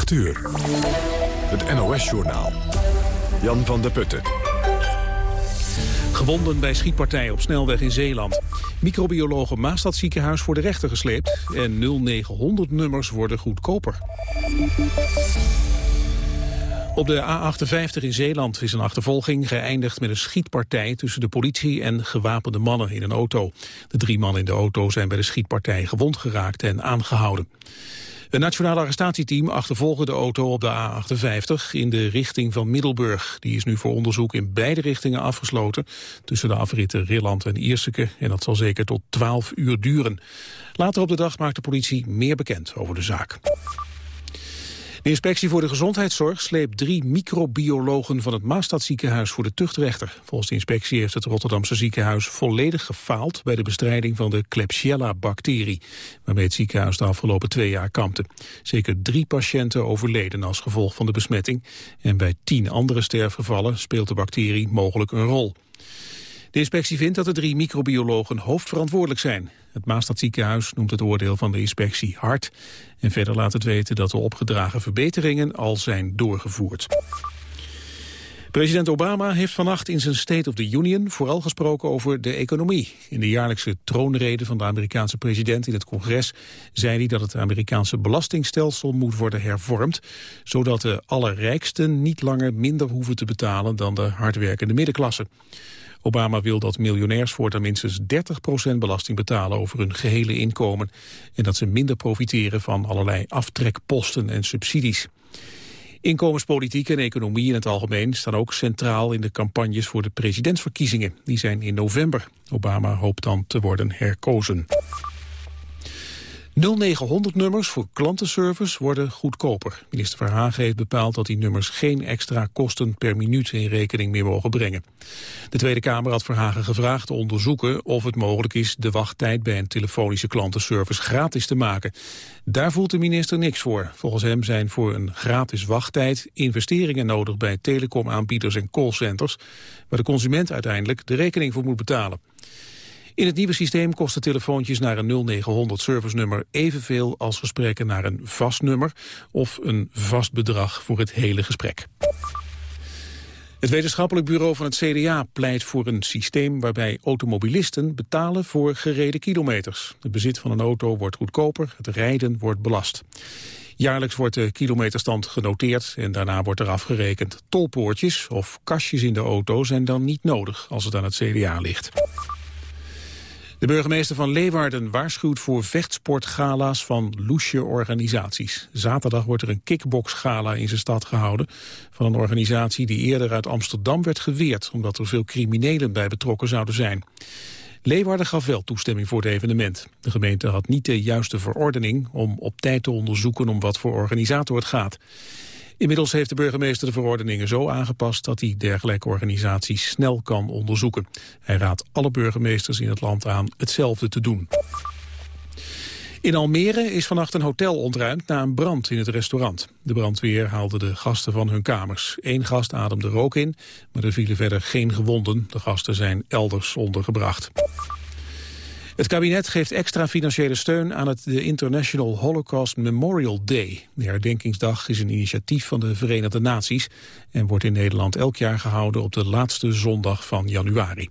8 uur. Het NOS-journaal. Jan van der Putten. Gewonden bij schietpartijen op snelweg in Zeeland. Microbiologen Maastad ziekenhuis voor de rechter gesleept. En 0900-nummers worden goedkoper. Op de A58 in Zeeland is een achtervolging geëindigd met een schietpartij tussen de politie en gewapende mannen in een auto. De drie mannen in de auto zijn bij de schietpartij gewond geraakt en aangehouden. Een nationaal arrestatieteam achtervolgde de auto op de A58 in de richting van Middelburg. Die is nu voor onderzoek in beide richtingen afgesloten tussen de afritten Rilland en Ierseke en dat zal zeker tot 12 uur duren. Later op de dag maakt de politie meer bekend over de zaak. De inspectie voor de gezondheidszorg sleept drie microbiologen van het Maastadziekenhuis voor de tuchtrechter. Volgens de inspectie heeft het Rotterdamse ziekenhuis volledig gefaald bij de bestrijding van de Klebsiella-bacterie, waarmee het ziekenhuis de afgelopen twee jaar kampte. Zeker drie patiënten overleden als gevolg van de besmetting en bij tien andere sterfgevallen speelt de bacterie mogelijk een rol. De inspectie vindt dat de drie microbiologen hoofdverantwoordelijk zijn. Het Maastadziekenhuis noemt het oordeel van de inspectie hard... en verder laat het weten dat de opgedragen verbeteringen al zijn doorgevoerd. President Obama heeft vannacht in zijn State of the Union vooral gesproken over de economie. In de jaarlijkse troonrede van de Amerikaanse president in het congres zei hij dat het Amerikaanse belastingstelsel moet worden hervormd, zodat de allerrijksten niet langer minder hoeven te betalen dan de hardwerkende middenklasse. Obama wil dat miljonairs voortaan minstens 30% belasting betalen over hun gehele inkomen en dat ze minder profiteren van allerlei aftrekposten en subsidies. Inkomenspolitiek en economie in het algemeen staan ook centraal in de campagnes voor de presidentsverkiezingen. Die zijn in november. Obama hoopt dan te worden herkozen. 0900-nummers voor klantenservice worden goedkoper. Minister Verhagen heeft bepaald dat die nummers geen extra kosten per minuut in rekening meer mogen brengen. De Tweede Kamer had Verhagen gevraagd te onderzoeken of het mogelijk is de wachttijd bij een telefonische klantenservice gratis te maken. Daar voelt de minister niks voor. Volgens hem zijn voor een gratis wachttijd investeringen nodig bij telecomaanbieders en callcenters, waar de consument uiteindelijk de rekening voor moet betalen. In het nieuwe systeem kosten telefoontjes naar een 0900 servicenummer evenveel als gesprekken naar een vast nummer of een vast bedrag voor het hele gesprek. Het wetenschappelijk bureau van het CDA pleit voor een systeem waarbij automobilisten betalen voor gereden kilometers. Het bezit van een auto wordt goedkoper, het rijden wordt belast. Jaarlijks wordt de kilometerstand genoteerd en daarna wordt er afgerekend. Tolpoortjes of kastjes in de auto zijn dan niet nodig als het aan het CDA ligt. De burgemeester van Leeuwarden waarschuwt voor vechtsportgala's van loesje organisaties. Zaterdag wordt er een kickboxgala in zijn stad gehouden van een organisatie die eerder uit Amsterdam werd geweerd omdat er veel criminelen bij betrokken zouden zijn. Leeuwarden gaf wel toestemming voor het evenement. De gemeente had niet de juiste verordening om op tijd te onderzoeken om wat voor organisator het gaat. Inmiddels heeft de burgemeester de verordeningen zo aangepast dat hij dergelijke organisaties snel kan onderzoeken. Hij raadt alle burgemeesters in het land aan hetzelfde te doen. In Almere is vannacht een hotel ontruimd na een brand in het restaurant. De brandweer haalde de gasten van hun kamers. Eén gast ademde rook in, maar er vielen verder geen gewonden. De gasten zijn elders ondergebracht. Het kabinet geeft extra financiële steun aan het International Holocaust Memorial Day. De herdenkingsdag is een initiatief van de Verenigde Naties... en wordt in Nederland elk jaar gehouden op de laatste zondag van januari.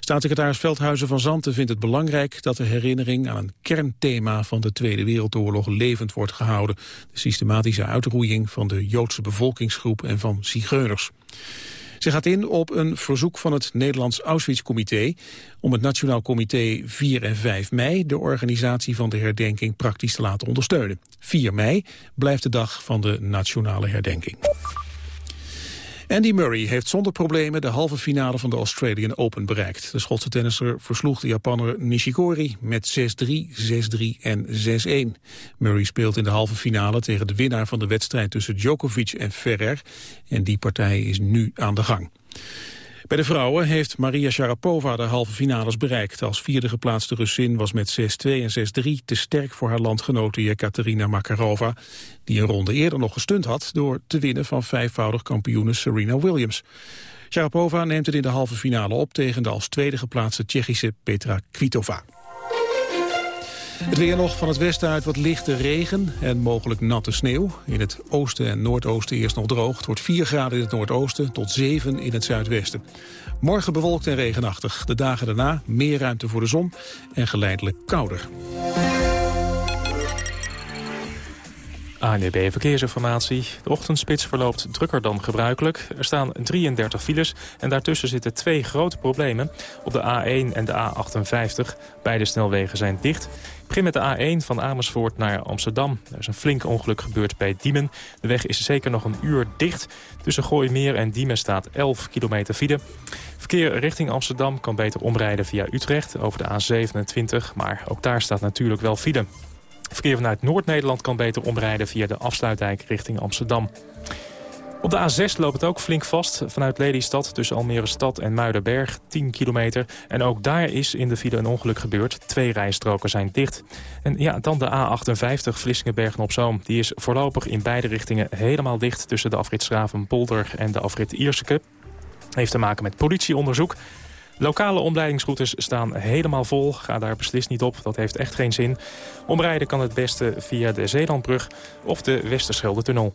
Staatssecretaris Veldhuizen van Zanten vindt het belangrijk dat de herinnering aan een kernthema van de Tweede Wereldoorlog levend wordt gehouden. De systematische uitroeiing van de Joodse bevolkingsgroep en van zigeuners. Ze gaat in op een verzoek van het Nederlands Auschwitz-comité... om het Nationaal Comité 4 en 5 mei... de organisatie van de herdenking praktisch te laten ondersteunen. 4 mei blijft de dag van de nationale herdenking. Andy Murray heeft zonder problemen de halve finale van de Australian Open bereikt. De Schotse tennisser versloeg de Japanner Nishikori met 6-3, 6-3 en 6-1. Murray speelt in de halve finale tegen de winnaar van de wedstrijd tussen Djokovic en Ferrer. En die partij is nu aan de gang. Bij de vrouwen heeft Maria Sharapova de halve finales bereikt. Als vierde geplaatste Russin was met 6-2 en 6-3 te sterk voor haar landgenote Jekaterina Makarova, die een ronde eerder nog gestund had door te winnen van vijfvoudig kampioene Serena Williams. Sharapova neemt het in de halve finale op tegen de als tweede geplaatste Tsjechische Petra Kvitova. Het weer nog van het westen uit wat lichte regen en mogelijk natte sneeuw. In het oosten en noordoosten eerst nog droog. Het wordt 4 graden in het noordoosten tot 7 in het zuidwesten. Morgen bewolkt en regenachtig. De dagen daarna meer ruimte voor de zon en geleidelijk kouder. ANDB Verkeersinformatie. De ochtendspits verloopt drukker dan gebruikelijk. Er staan 33 files en daartussen zitten twee grote problemen. Op de A1 en de A58. Beide snelwegen zijn dicht. Begin met de A1 van Amersfoort naar Amsterdam. Er is een flink ongeluk gebeurd bij Diemen. De weg is zeker nog een uur dicht. Tussen Gooimeer en Diemen staat 11 kilometer file. Verkeer richting Amsterdam kan beter omrijden via Utrecht over de A27. Maar ook daar staat natuurlijk wel file. Verkeer vanuit Noord-Nederland kan beter omrijden via de afsluitdijk richting Amsterdam. Op de A6 loopt het ook flink vast vanuit Lelystad tussen Almere Stad en Muidenberg, 10 kilometer. En ook daar is in de file een ongeluk gebeurd. Twee rijstroken zijn dicht. En ja, dan de A58 Vlissingenbergen-op-Zoom. Die is voorlopig in beide richtingen helemaal dicht tussen de afrit Polder en de afrit Ierseke. Heeft te maken met politieonderzoek. Lokale omleidingsroutes staan helemaal vol. Ga daar beslist niet op, dat heeft echt geen zin. Omrijden kan het beste via de Zeelandbrug of de Westerschelde-tunnel.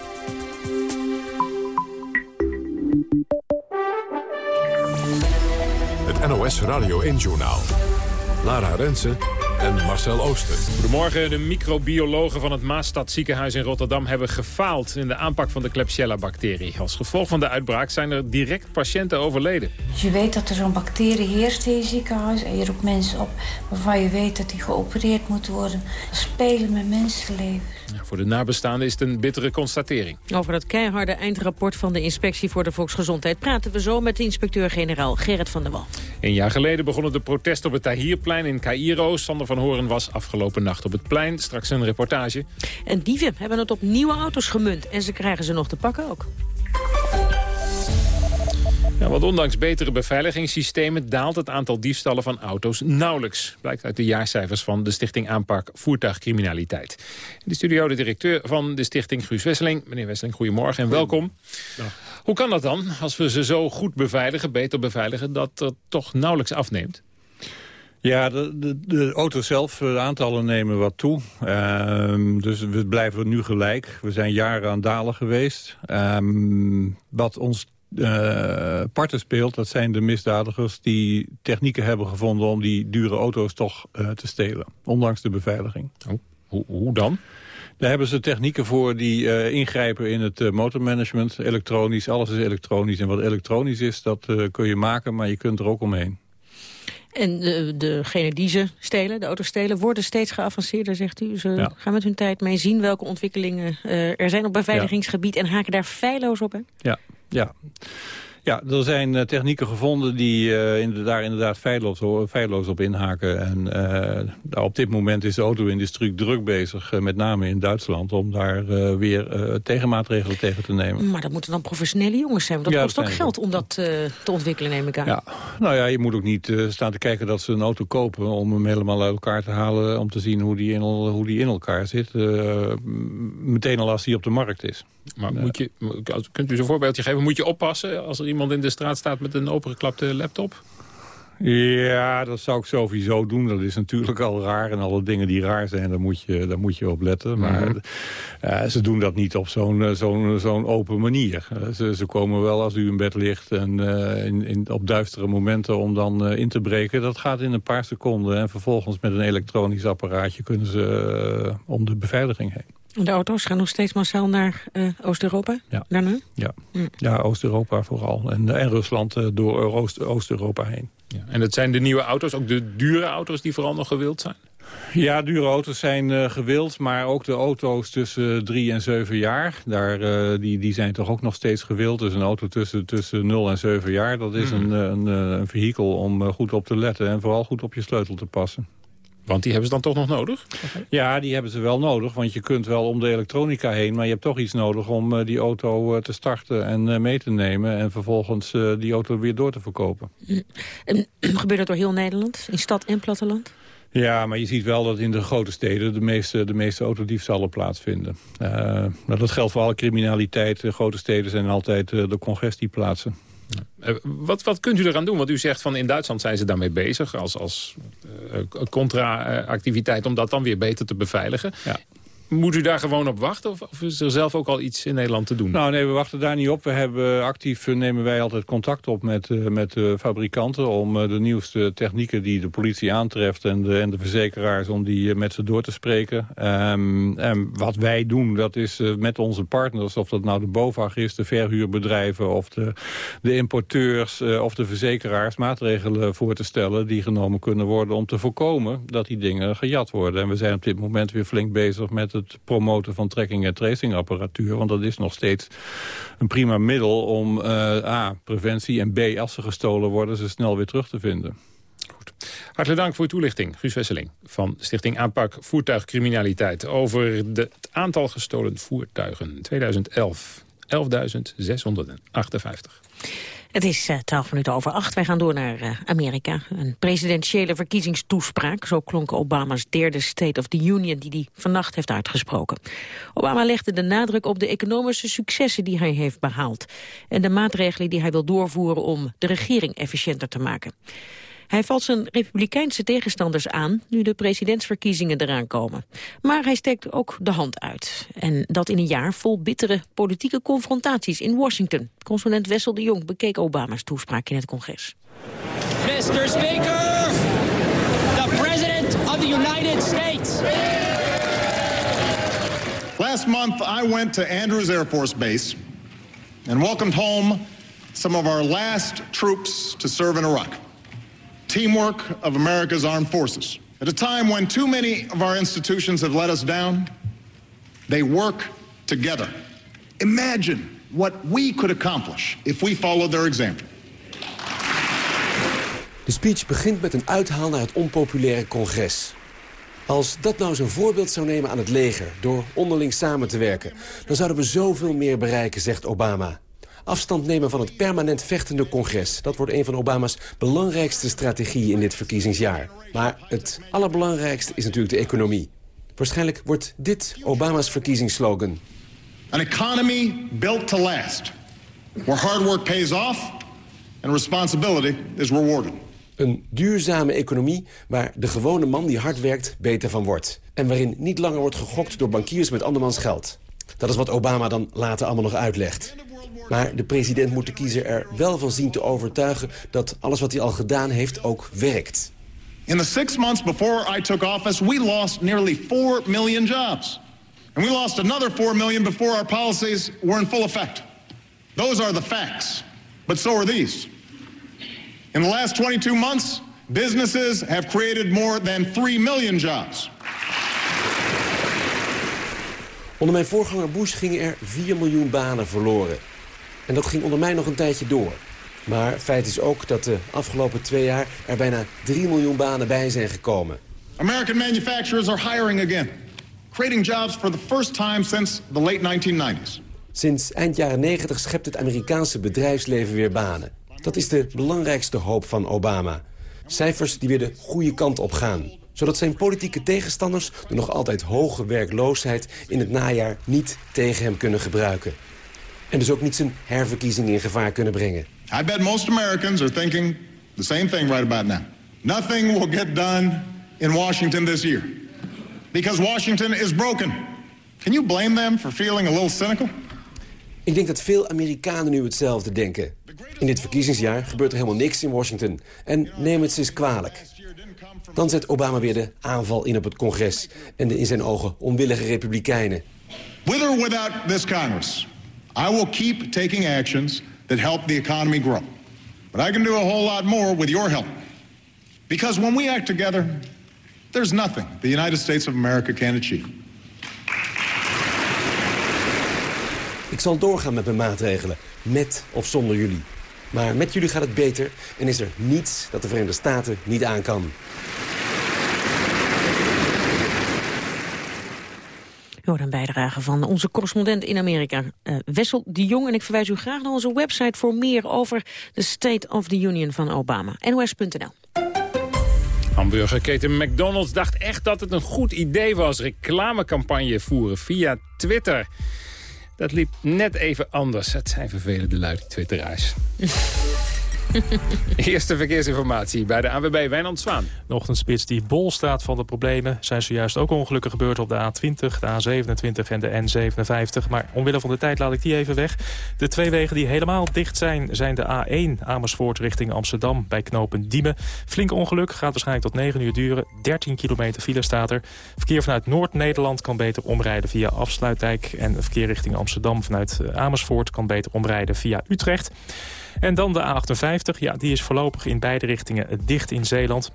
Het NOS Radio 1-journaal. Lara Rensen en Marcel Ooster. Goedemorgen. De microbiologen van het Maastad ziekenhuis in Rotterdam hebben gefaald in de aanpak van de Klebsiella-bacterie. Als gevolg van de uitbraak zijn er direct patiënten overleden. Als je weet dat er zo'n bacterie heerst in je ziekenhuis en je roept mensen op waarvan je weet dat die geopereerd moeten worden, spelen met mensenlevens. Voor de nabestaanden is het een bittere constatering. Over dat keiharde eindrapport van de Inspectie voor de Volksgezondheid praten we zo met de inspecteur-generaal Gerrit van der Wal. Een jaar geleden begonnen de protesten op het Tahirplein in Cairo. Sander van Horen was afgelopen nacht op het plein. Straks een reportage. En dieven hebben het op nieuwe auto's gemunt. En ze krijgen ze nog te pakken ook. Ja, want ondanks betere beveiligingssystemen daalt het aantal diefstallen van auto's nauwelijks. Blijkt uit de jaarcijfers van de Stichting Aanpak Voertuigcriminaliteit. In de studio de directeur van de stichting, Guus Wesseling. Meneer Wesseling, goedemorgen en welkom. Hoe kan dat dan, als we ze zo goed beveiligen, beter beveiligen... dat het toch nauwelijks afneemt? Ja, de, de, de auto's zelf, de aantallen nemen wat toe. Ehm, dus we blijven nu gelijk. We zijn jaren aan dalen geweest. Ehm, wat ons uh, parten speelt, dat zijn de misdadigers die technieken hebben gevonden om die dure auto's toch uh, te stelen. Ondanks de beveiliging. Oh, hoe, hoe dan? Daar hebben ze technieken voor die uh, ingrijpen in het motormanagement. Elektronisch, alles is elektronisch. En wat elektronisch is, dat kun je maken, maar je kunt er ook omheen. En de, degenen die ze stelen, de auto's stelen, worden steeds geavanceerder, zegt u. Ze gaan met hun tijd mee zien welke ontwikkelingen er zijn op beveiligingsgebied... en haken daar feilloos op, hè? Ja, ja. Ja, er zijn uh, technieken gevonden die uh, daar inderdaad feilloos, feilloos op inhaken. En uh, op dit moment is de auto-industrie druk bezig, met name in Duitsland... om daar weer tegenmaatregelen tegen te nemen. Maar dat moeten dan professionele jongens zijn. Want dat kost ook geld om dat te ontwikkelen, neem ik aan. Ja, nou ja, je moet ook niet staan te kijken dat ze een auto kopen... om hem helemaal uit elkaar te halen, om te zien hoe die in, hoe die in elkaar zit. meteen al als die op de markt is. Maar moet je, kunt u zo'n voorbeeldje geven? Moet je oppassen als er iemand in de straat staat met een opengeklapte laptop? Ja, dat zou ik sowieso doen. Dat is natuurlijk al raar. En alle dingen die raar zijn, daar moet je, daar moet je op letten. Maar mhm. eh, ze doen dat niet op zo'n eh, zo'n zo'n open manier. Eh, ze, ze komen wel als u in bed ligt en in, in, op duistere momenten om dan in te breken. Dat gaat in een paar seconden. En vervolgens met een elektronisch apparaatje kunnen ze om de beveiliging heen. De auto's gaan nog steeds massaal naar uh, Oost-Europa? Ja. Daarna? Ja, mm. ja Oost-Europa vooral. En, en Rusland uh, door Oost-Europa heen. Ja. En dat zijn de nieuwe auto's, ook de dure auto's die vooral nog gewild zijn? Ja, dure auto's zijn uh, gewild, maar ook de auto's tussen drie en zeven jaar, daar, uh, die, die zijn toch ook nog steeds gewild. Dus een auto tussen, tussen 0 en 7 jaar, dat is mm. een, een, een vehikel om goed op te letten en vooral goed op je sleutel te passen. Want die hebben ze dan toch nog nodig? Ja, die hebben ze wel nodig. Want je kunt wel om de elektronica heen... maar je hebt toch iets nodig om uh, die auto uh, te starten en uh, mee te nemen... en vervolgens die auto weer door te verkopen. En, gebeurt dat door heel Nederland? In stad en platteland? Ja, maar je ziet wel dat in de grote steden de meeste, de meeste autodiefstallen plaatsvinden. Uh, dat geldt voor alle criminaliteit. De grote steden zijn altijd uh, de congestieplaatsen. Uh, wat, wat kunt u eraan doen? Want u zegt van in Duitsland zijn ze daarmee bezig als, als contra-activiteit om dat dan weer beter te beveiligen. Ja. Moet u daar gewoon op wachten? Of, of, is er zelf ook al iets in Nederland te doen? Nou nee, we wachten daar niet op. We hebben actief uh, nemen wij altijd contact op met, uh, met uh, fabrikanten... om de nieuwste technieken die de politie aantreft en de, en de verzekeraars... om die met ze door te spreken. Um, en wat wij doen, dat is met onze partners... of dat nou de BOVAG is, de verhuurbedrijven... of de, de importeurs of de verzekeraars... maatregelen voor te stellen die genomen kunnen worden... om te voorkomen dat die dingen gejat worden. En we zijn op dit moment weer flink bezig met het promoten van tracking- en tracing apparatuur. Want dat is nog steeds een prima middel om uh, A, preventie en B, als ze gestolen worden, ze snel weer terug te vinden. Goed. Hartelijk dank voor uw toelichting, Guus Wesseling van Stichting Aanpak Voertuigcriminaliteit over het aantal gestolen voertuigen 2011. 11.658. Het is uh, twaalf minuten over acht. Wij gaan door naar uh, Amerika. Een presidentiële verkiezingstoespraak. Zo klonk Obama's derde State of the Union die hij vannacht heeft uitgesproken. Obama legde de nadruk op de economische successen die hij heeft behaald. En de maatregelen die hij wil doorvoeren om de regering efficiënter te maken. Hij valt zijn republikeinse tegenstanders aan nu de presidentsverkiezingen eraan komen. Maar hij steekt ook de hand uit. En dat in een jaar vol bittere politieke confrontaties in Washington. Consulent Wessel de Jong bekeek Obama's toespraak in het congres. Mr. Speaker, the President of the United States. Last month I went to Andrews Air Force Base and welcomed home some of our last troops to serve in Iraq. Teamwork of America's armed forces. At a time when too many of our institutions have let us down, they work together. Imagine what we could accomplish if we followed their example. De speech begint met een uithaal naar het onpopulaire congres. Als dat nou zijn voorbeeld zou nemen aan het leger... door onderling samen te werken... dan zouden we zoveel meer bereiken, zegt Obama. Afstand nemen van het permanent vechtende congres. Dat wordt een van Obama's belangrijkste strategieën in dit verkiezingsjaar. Maar het allerbelangrijkste is natuurlijk de economie. Waarschijnlijk wordt dit Obama's verkiezingsslogan. An economy built to last. Where hard work pays off and responsibility is rewarded. Een duurzame economie waar de gewone man die hard werkt beter van wordt. En waarin niet langer wordt gegokt door bankiers met andermans geld. Dat is wat Obama dan later allemaal nog uitlegt. Maar de president moet de kiezer er wel van zien te overtuigen... dat alles wat hij al gedaan heeft ook werkt. In the six months before I took office, we lost nearly 4 million jobs. And we lost another 4 million before our policies were in full effect. Those are the facts. But so are these. In the last 22 months, businesses have created more than 3 million jobs. Onder mijn voorganger Bush gingen er 4 miljoen banen verloren. En dat ging onder mij nog een tijdje door. Maar feit is ook dat de afgelopen twee jaar er bijna 3 miljoen banen bij zijn gekomen. American manufacturers are hiring again. Creating jobs for the first time since the late 1990s. Sinds eind jaren 90 schept het Amerikaanse bedrijfsleven weer banen. Dat is de belangrijkste hoop van Obama. Cijfers die weer de goede kant op gaan. Zodat zijn politieke tegenstanders de nog altijd hoge werkloosheid in het najaar niet tegen hem kunnen gebruiken. En dus ook niet zijn herverkiezing in gevaar kunnen brengen. I bet most Americans are thinking the same thing right about now. Nothing will get done in Washington this year. Because Washington is broken. Can you blame them for feeling a little cynical? Ik denk dat veel Amerikanen nu hetzelfde denken. In dit verkiezingsjaar gebeurt er helemaal niks in Washington. En neem het eens kwalijk. Dan zet Obama weer de aanval in op het congres... en de in zijn ogen onwillige republikeinen. With or without this Congress, I will keep taking actions that help the economy grow. But I can do a whole lot more with your help. Because when we act together, there's nothing the United States of America can achieve. Ik zal doorgaan met mijn maatregelen, met of zonder jullie. Maar met jullie gaat het beter en is er niets dat de Verenigde Staten niet aan kan. Hoort een bijdrage van onze correspondent in Amerika, uh, Wessel de Jong. En ik verwijs u graag naar onze website voor meer over de State of the Union van Obama. NOS.nl. Hamburgerketen McDonald's dacht echt dat het een goed idee was... reclamecampagne voeren via Twitter. Dat liep net even anders. Het zijn vervelende lui, twitteraars. Eerste verkeersinformatie bij de AWB Wijnand Zwaan. De ochtendspits die bol staat van de problemen... zijn zojuist ook ongelukken gebeurd op de A20, de A27 en de N57. Maar omwille van de tijd laat ik die even weg. De twee wegen die helemaal dicht zijn, zijn de A1 Amersfoort richting Amsterdam... bij knopen Diemen. Flink ongeluk, gaat waarschijnlijk tot 9 uur duren. 13 kilometer file staat er. Verkeer vanuit Noord-Nederland kan beter omrijden via Afsluitdijk... en verkeer richting Amsterdam vanuit Amersfoort kan beter omrijden via Utrecht. En dan de A58, ja, die is voorlopig in beide richtingen dicht in Zeeland.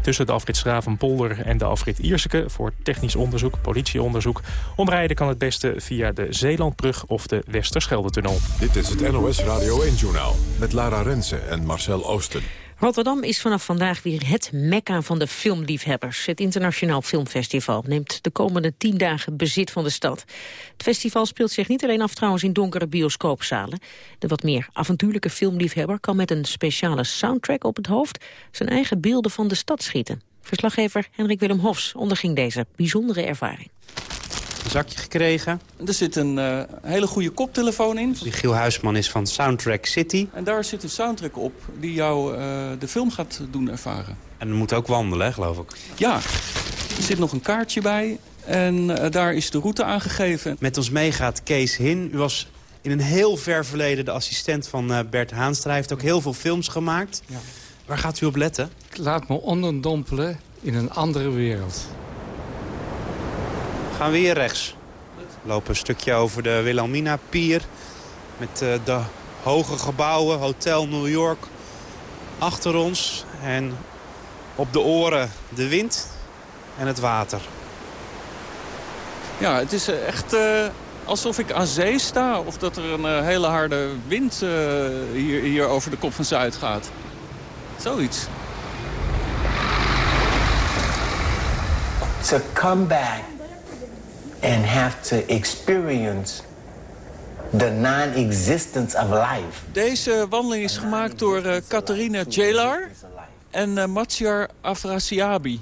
Tussen de afrit Schravenpolder en de afrit Ierseke voor technisch onderzoek, politieonderzoek. Omrijden kan het beste via de Zeelandbrug of de Westerschelde-tunnel. Dit is het NOS Radio 1-journaal met Lara Rensen en Marcel Oosten. Rotterdam is vanaf vandaag weer het mekka van de filmliefhebbers. Het Internationaal Filmfestival neemt de komende tien dagen bezit van de stad. Het festival speelt zich niet alleen af trouwens in donkere bioscoopzalen. De wat meer avontuurlijke filmliefhebber kan met een speciale soundtrack op het hoofd... zijn eigen beelden van de stad schieten. Verslaggever Henrik Willem Hofs onderging deze bijzondere ervaring zakje gekregen. Er zit een uh, hele goede koptelefoon in. Die Giel Huisman is van Soundtrack City. En daar zit een soundtrack op die jou uh, de film gaat doen ervaren. En we moeten ook wandelen, geloof ik. Ja, er zit nog een kaartje bij en uh, daar is de route aangegeven. Met ons meegaat Kees Hin. U was in een heel ver verleden de assistent van Bert Haanstra. Hij heeft ook heel veel films gemaakt. Ja. Waar gaat u op letten? Ik laat me onderdompelen in een andere wereld gaan we hier rechts. We lopen een stukje over de Wilhelmina-pier. Met uh, de hoge gebouwen, Hotel New York achter ons. En op de oren de wind en het water. Ja, het is echt uh, alsof ik aan zee sta. Of dat er een uh, hele harde wind hier, hier over de kop van Zuid gaat. Zoiets. To come back and have to experience the non-existence of life. Deze wandeling is gemaakt door uh, Katarina Jelar en uh, Matsiar Afrasiabi.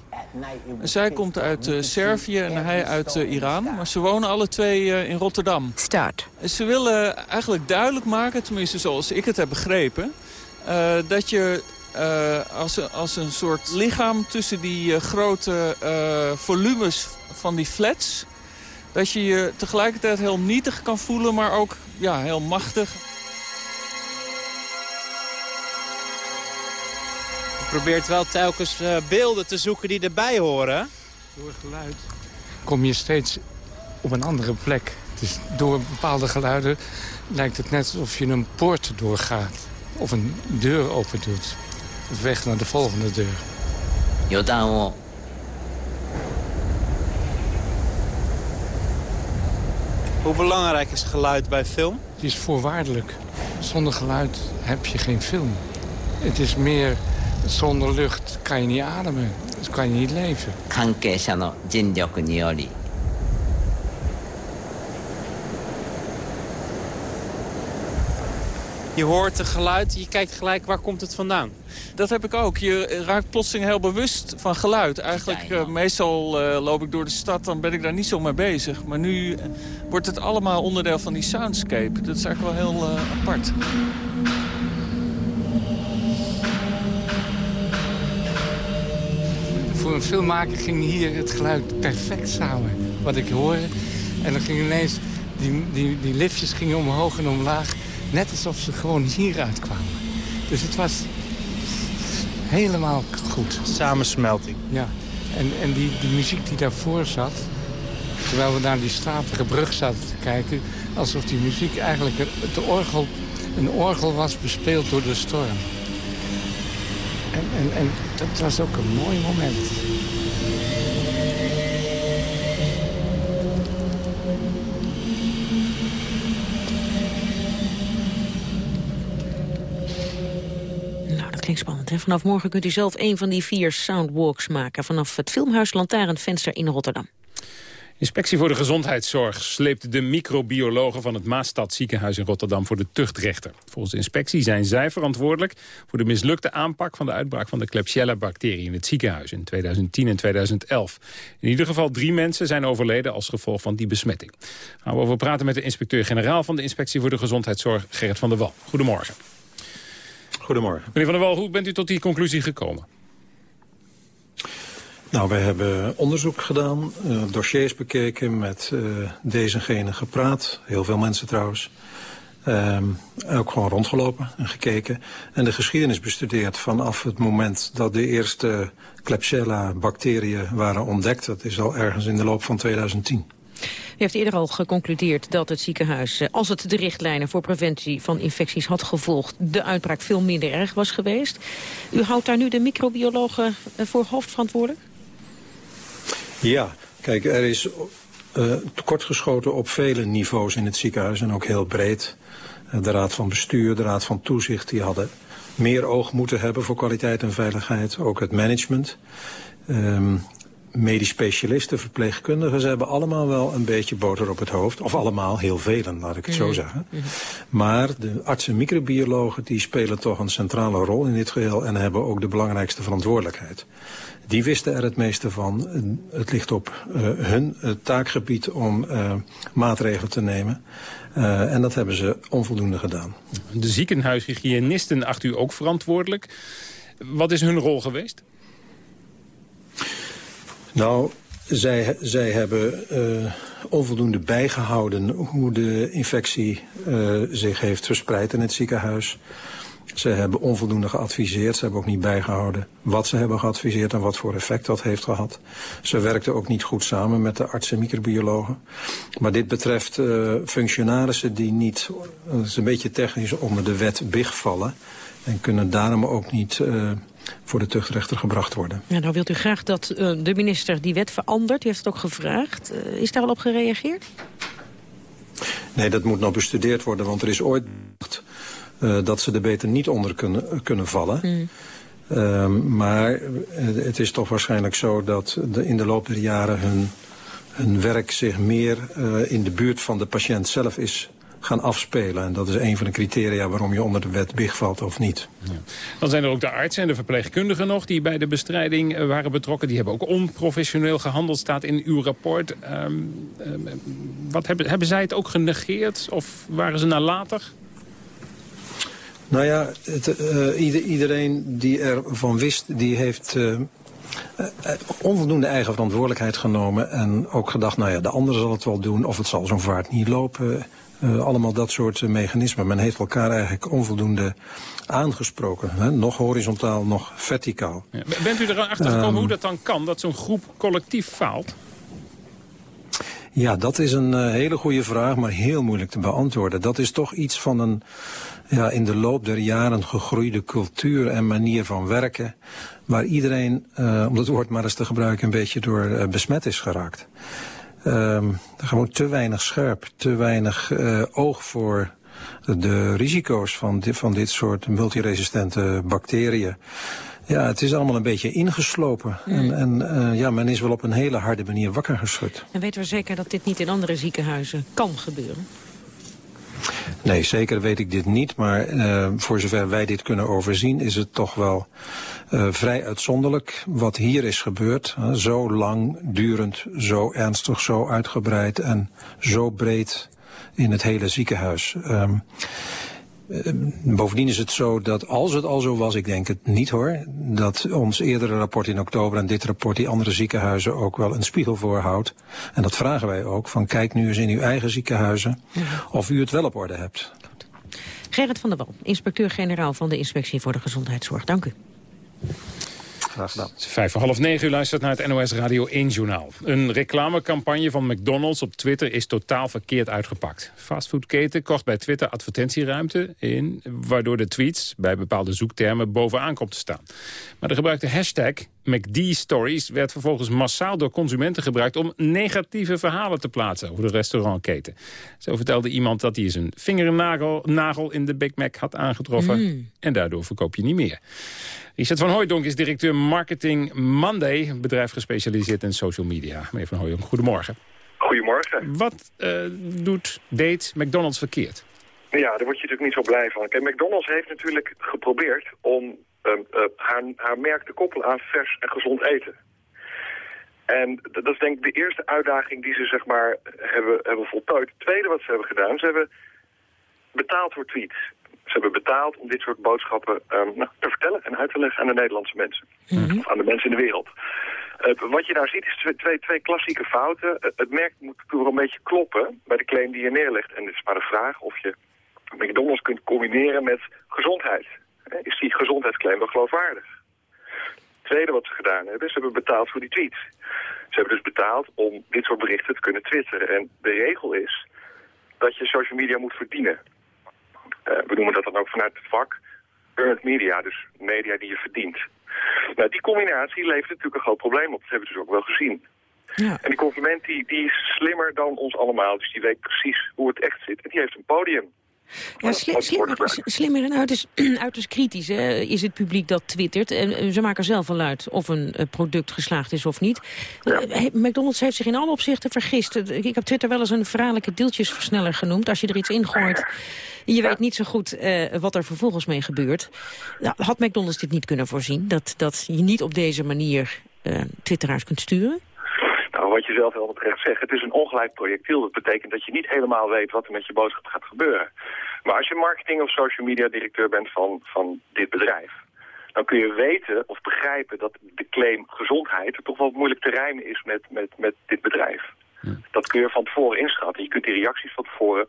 Zij komt uit uh, Servië en hij uit Iran. Maar ze wonen alle twee in Rotterdam. Start. Ze willen eigenlijk duidelijk maken, tenminste zoals ik het heb begrepen... dat je als, als een soort lichaam tussen die grote volumes van die flats dat je je tegelijkertijd heel nietig kan voelen, maar ook ja, heel machtig. Je probeert wel telkens uh, beelden te zoeken die erbij horen. Door geluid kom je steeds op een andere plek. Dus door bepaalde geluiden lijkt het net alsof je een poort doorgaat. Of een deur open doet. Of weg naar de volgende deur. 予断を Hoe belangrijk is geluid bij film? Het is voorwaardelijk. Zonder geluid heb je geen film. Het is meer, zonder lucht kan je niet ademen. Dus kan je niet leven. Je hoort het geluid, je kijkt gelijk waar komt het vandaan. Dat heb ik ook. Je raakt plotseling heel bewust van geluid. Eigenlijk, uh, meestal uh, loop ik door de stad, dan ben ik daar niet zo mee bezig. Maar nu wordt het allemaal onderdeel van die soundscape. Dat is eigenlijk wel heel uh, apart. Voor een filmmaker ging hier het geluid perfect samen. Wat ik hoorde. En dan ging ineens, die, die, die liftjes gingen omhoog en omlaag. Net alsof ze gewoon hieruit kwamen. Dus het was helemaal goed. Samensmelting. Ja. En, en die, die muziek die daarvoor zat, terwijl we naar die statige brug zaten te kijken... alsof die muziek eigenlijk het orgel, een orgel was bespeeld door de storm. En, en, en dat was ook een mooi moment. Klinkt spannend. Hè? Vanaf morgen kunt u zelf een van die vier soundwalks maken... vanaf het filmhuis Lantaarnvenster in Rotterdam. Inspectie voor de Gezondheidszorg sleept de microbiologen van het Maastad ziekenhuis in Rotterdam voor de tuchtrechter. Volgens de inspectie zijn zij verantwoordelijk voor de mislukte aanpak van de uitbraak van de Klebsiella-bacterie in het ziekenhuis in 2010 en 2011. In ieder geval drie mensen zijn overleden als gevolg van die besmetting. Gaan we over praten met de inspecteur-generaal van de Inspectie voor de Gezondheidszorg, Gerrit van der Wal. Goedemorgen. Goedemorgen. Meneer van der Wal, hoe bent u tot die conclusie gekomen? Nou, wij hebben onderzoek gedaan, uh, dossiers bekeken, met uh, deze en gene gepraat. Heel veel mensen trouwens. Um, ook gewoon rondgelopen en gekeken. En de geschiedenis bestudeerd vanaf het moment dat de eerste Klebsiella-bacteriën waren ontdekt. Dat is al ergens in de loop van 2010. U heeft eerder al geconcludeerd dat het ziekenhuis, als het de richtlijnen voor preventie van infecties had gevolgd, de uitbraak veel minder erg was geweest. U houdt daar nu de microbiologen voor hoofdverantwoordelijk? Ja, kijk, er is uh, tekortgeschoten op vele niveaus in het ziekenhuis en ook heel breed. De Raad van Bestuur, de Raad van Toezicht, die hadden meer oog moeten hebben voor kwaliteit en veiligheid. Ook het management. Um, medisch specialisten, verpleegkundigen, ze hebben allemaal wel een beetje boter op het hoofd. Of allemaal, heel velen, laat ik het zo zeggen. Maar de artsen en microbiologen die spelen toch een centrale rol in dit geheel en hebben ook de belangrijkste verantwoordelijkheid. Die wisten er het meeste van. Het ligt op uh, hun uh, taakgebied om uh, maatregelen te nemen. en dat hebben ze onvoldoende gedaan. De ziekenhuishygiënisten acht u ook verantwoordelijk. Wat is hun rol geweest? Nou, zij, zij hebben uh, onvoldoende bijgehouden hoe de infectie uh, zich heeft verspreid in het ziekenhuis. Ze hebben onvoldoende geadviseerd. Ze hebben ook niet bijgehouden wat ze hebben geadviseerd en wat voor effect dat heeft gehad. Ze werkten ook niet goed samen met de artsen en microbiologen. Maar dit betreft uh, functionarissen die niet, uh, is een beetje technisch, onder de wet BIG vallen. En kunnen daarom ook niet voor de tuchtrechter gebracht worden. Ja, nou wilt u graag dat uh, de minister die wet verandert. U heeft het ook gevraagd. Uh, is daar al op gereageerd? Nee, dat moet nog bestudeerd worden, want er is ooit uh, dat ze er beter niet onder kunnen, kunnen vallen. Mm. Uh, maar het is toch waarschijnlijk zo dat de, in de loop der jaren hun, hun werk zich meer in de buurt van de patiënt zelf is gaan afspelen. En dat is een van de criteria waarom je onder de wet BIG valt of niet. Ja. Dan zijn er ook de artsen en de verpleegkundigen nog... die bij de bestrijding uh, waren betrokken. Die hebben ook onprofessioneel gehandeld, staat in uw rapport. Um, um, wat hebben, hebben zij het ook genegeerd of waren ze nalatig? Nou ja, het, uh, ieder, iedereen die ervan wist, die heeft uh, onvoldoende eigen verantwoordelijkheid genomen. En ook gedacht, nou ja, de ander zal het wel doen of het zal zo'n vaart niet lopen. Allemaal dat soort mechanismen. Men heeft elkaar eigenlijk onvoldoende aangesproken. Hè? Nog horizontaal, nog verticaal. Ja. Bent u erachter gekomen um, hoe dat dan kan, dat zo'n groep collectief faalt? Ja, dat is een uh, hele goede vraag, maar heel moeilijk te beantwoorden. Dat is toch iets van een ja, in de loop der jaren gegroeide cultuur en manier van werken... waar iedereen, uh, om dat woord maar eens te gebruiken, een beetje door uh, besmet is geraakt. Um, gewoon te weinig scherp, te weinig uh, oog voor de risico's van dit, van dit soort multiresistente bacteriën. Ja, het is allemaal een beetje ingeslopen. Mm. En, en uh, ja, men is wel op een hele harde manier wakker geschud. En weten we zeker dat dit niet in andere ziekenhuizen kan gebeuren? Nee, zeker weet ik dit niet. Maar uh, voor zover wij dit kunnen overzien is het toch wel uh, vrij uitzonderlijk wat hier is gebeurd. Zo lang durend, zo ernstig, zo uitgebreid en zo breed in het hele ziekenhuis. Um, Bovendien is het zo dat als het al zo was, ik denk het niet hoor, dat ons eerdere rapport in oktober en dit rapport die andere ziekenhuizen ook wel een spiegel voorhoudt. En dat vragen wij ook, van kijk nu eens in uw eigen ziekenhuizen of u het wel op orde hebt. Gerrit van der Wal, inspecteur-generaal van de Inspectie voor de Gezondheidszorg. Dank u. Vijf voor half negen, u luistert naar het NOS Radio 1-journaal. Een reclamecampagne van McDonald's op Twitter is totaal verkeerd uitgepakt. Fastfoodketen kocht bij Twitter advertentieruimte in... waardoor de tweets bij bepaalde zoektermen bovenaan komt te staan. Maar de gebruikte hashtag McD-stories werd vervolgens massaal door consumenten gebruikt... om negatieve verhalen te plaatsen over de restaurantketen. Zo vertelde iemand dat hij zijn vingernagel nagel in de Big Mac had aangetroffen... Mm. en daardoor verkoop je niet meer. Richard van Hooijdonk is directeur Marketing Monday... een bedrijf gespecialiseerd in social media. Meneer van Hooijdonk, goedemorgen. Goedemorgen. Wat eh, doet, deed McDonald's verkeerd? Ja, daar word je natuurlijk niet zo blij van. Kijk, McDonald's heeft natuurlijk geprobeerd om haar, haar merk te koppelen aan vers en gezond eten. En dat is denk ik de eerste uitdaging die ze zeg maar hebben, hebben voltooid. Het tweede wat ze hebben gedaan, ze hebben betaald voor tweets. Ze hebben betaald om dit soort boodschappen ehm, nou, te vertellen en uit te leggen aan de Nederlandse mensen. Of aan de mensen in de wereld. Eh, wat je daar ziet is twee, twee, twee klassieke fouten. Eh, het merk moet natuurlijk wel een beetje kloppen bij de claim die je neerlegt. En het is maar de vraag of je McDonald's kunt combineren met gezondheid. Is die gezondheidsclaim wel geloofwaardig? Het tweede wat ze gedaan hebben, ze hebben betaald voor die tweets. Ze hebben dus betaald om dit soort berichten te kunnen twitteren. En de regel is dat je social media moet verdienen. Eh, we noemen dat dan ook vanuit het vak earned media, dus media die je verdient. Nou, die combinatie levert natuurlijk een groot probleem op. Dat hebben we dus ook wel gezien. Ja. En die consument die, die is slimmer dan ons allemaal, dus die weet precies hoe het echt zit. En die heeft een podium. Ja, sli- slimmer, slimmer en uiterst, uiterst kritisch hè, is het publiek dat twittert. En eh, ze maken zelf wel uit of een eh, product geslaagd is of niet. Eh, McDonald's heeft zich in alle opzichten vergist. Ik heb Twitter wel eens een verhaallijke deeltjesversneller genoemd. Als je er iets ingooit, je weet niet zo goed wat er vervolgens mee gebeurt. Nou, had McDonald's dit niet kunnen voorzien? Dat, dat je niet op deze manier twitteraars kunt sturen? Nou, wat je zelf helemaal terecht zegt, het is een ongelijk projectiel. Dat betekent dat je niet helemaal weet wat er met je boodschap gaat gebeuren. Maar als je marketing of social media directeur bent van, van dit bedrijf... dan kun je weten of begrijpen dat de claim gezondheid... toch wel moeilijk te rijmen is met, met, met dit bedrijf. Dat kun je van tevoren inschatten. Je kunt die reacties van tevoren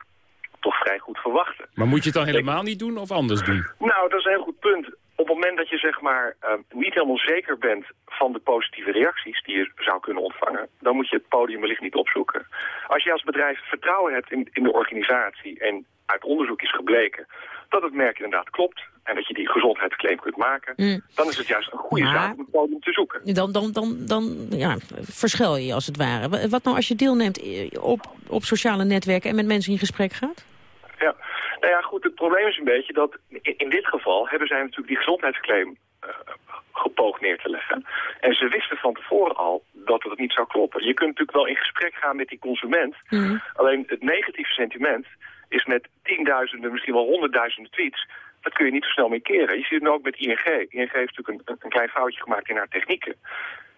toch vrij goed verwachten. Maar moet je het dan helemaal niet doen of anders doen? Nou, dat is een heel goed punt. Op het moment dat je zeg maar eh, niet helemaal zeker bent van de positieve reacties die je zou kunnen ontvangen, dan moet je het podium wellicht niet opzoeken. Als je als bedrijf vertrouwen hebt in, in de organisatie en uit onderzoek is gebleken dat het merk inderdaad klopt en dat je die gezondheidsclaim kunt maken, Mm. dan is het juist een goede Maar- zaak om het podium te zoeken. Dan, dan, dan, dan ja, verschuil je als het ware. Wa- Wat nou als je deelneemt op, op sociale netwerken en met mensen in gesprek gaat? Ja, nou ja, goed, het probleem is een beetje dat in, in dit geval hebben zij natuurlijk die gezondheidsclaim eh, gepoogd neer te leggen. En ze wisten van tevoren al dat het niet zou kloppen. Je kunt natuurlijk wel in gesprek gaan met die consument. Alleen het negatieve sentiment is met tienduizenden, misschien wel honderdduizenden tweets... dat kun je niet zo snel meer keren. Je ziet het nu ook met ING. ING heeft natuurlijk een, een klein foutje gemaakt in haar technieken.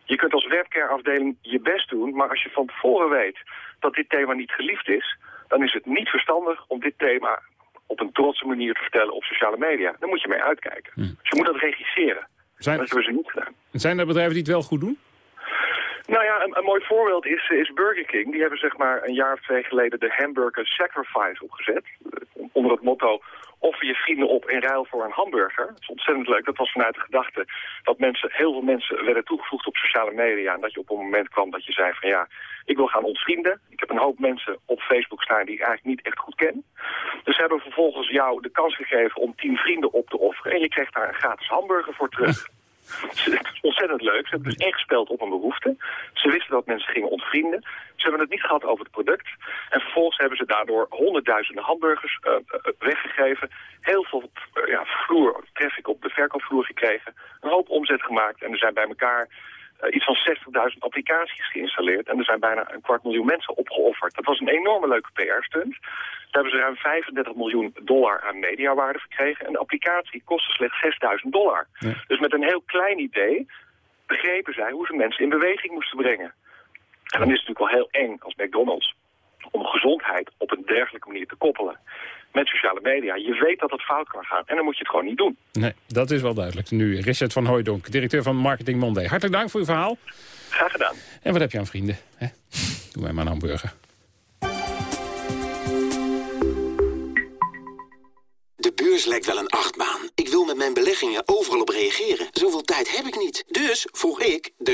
Je kunt als webcare-afdeling je best doen, maar als je van tevoren weet dat dit thema niet geliefd is, dan is het niet verstandig om dit thema op een trotse manier te vertellen op sociale media. Daar moet je mee uitkijken. Dus je moet dat regisseren. Zijn- Dat hebben ze niet gedaan. Zijn er bedrijven die het wel goed doen? Nou ja, een, een mooi voorbeeld is, is Burger King. Die hebben zeg maar een jaar of twee geleden de hamburger sacrifice opgezet. Onder het motto, offer je vrienden op in ruil voor een hamburger. Dat is ontzettend leuk. Dat was vanuit de gedachte dat mensen, heel veel mensen werden toegevoegd op sociale media. En dat je op een moment kwam dat je zei van ja, ik wil gaan ontvrienden. Ik heb een hoop mensen op Facebook staan die ik eigenlijk niet echt goed ken. Dus ze hebben vervolgens jou de kans gegeven om tien vrienden op te offeren. En je kreeg daar een gratis hamburger voor terug. Het is ontzettend leuk. Ze hebben dus ingespeeld op een behoefte. Ze wisten dat mensen gingen ontvrienden. Ze hebben het niet gehad over het product. En vervolgens hebben ze daardoor honderdduizenden hamburgers eh, eh, weggegeven. Heel veel eh, ja, vloer, traffic op de verkoopvloer gekregen. Een hoop omzet gemaakt. En er zijn bij elkaar iets van 60.000 applicaties geïnstalleerd. En er zijn bijna een kwart miljoen mensen opgeofferd. Dat was een enorme leuke PR-stunt. Daar hebben ze ruim 35 miljoen dollar aan mediawaarde verkregen. En de applicatie kostte slechts 6000 dollar. Dus met een heel klein idee begrepen zij hoe ze mensen in beweging moesten brengen. En dan is het natuurlijk wel heel eng als McDonald's om gezondheid op een dergelijke manier te koppelen met sociale media. Je weet dat het fout kan gaan en dan moet je het gewoon niet doen. Nee, dat is wel duidelijk. Nu, Richard van Hooijdonk, directeur van Marketing Monday. Hartelijk dank voor uw verhaal. Graag gedaan. En wat heb je aan vrienden? Hè? Doe mij maar een hamburger. De beurs lijkt wel een achtbaan. Ik wil met mijn beleggingen overal op reageren. Zoveel tijd heb ik niet. Dus vroeg ik de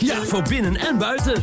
Ja, voor binnen en buiten.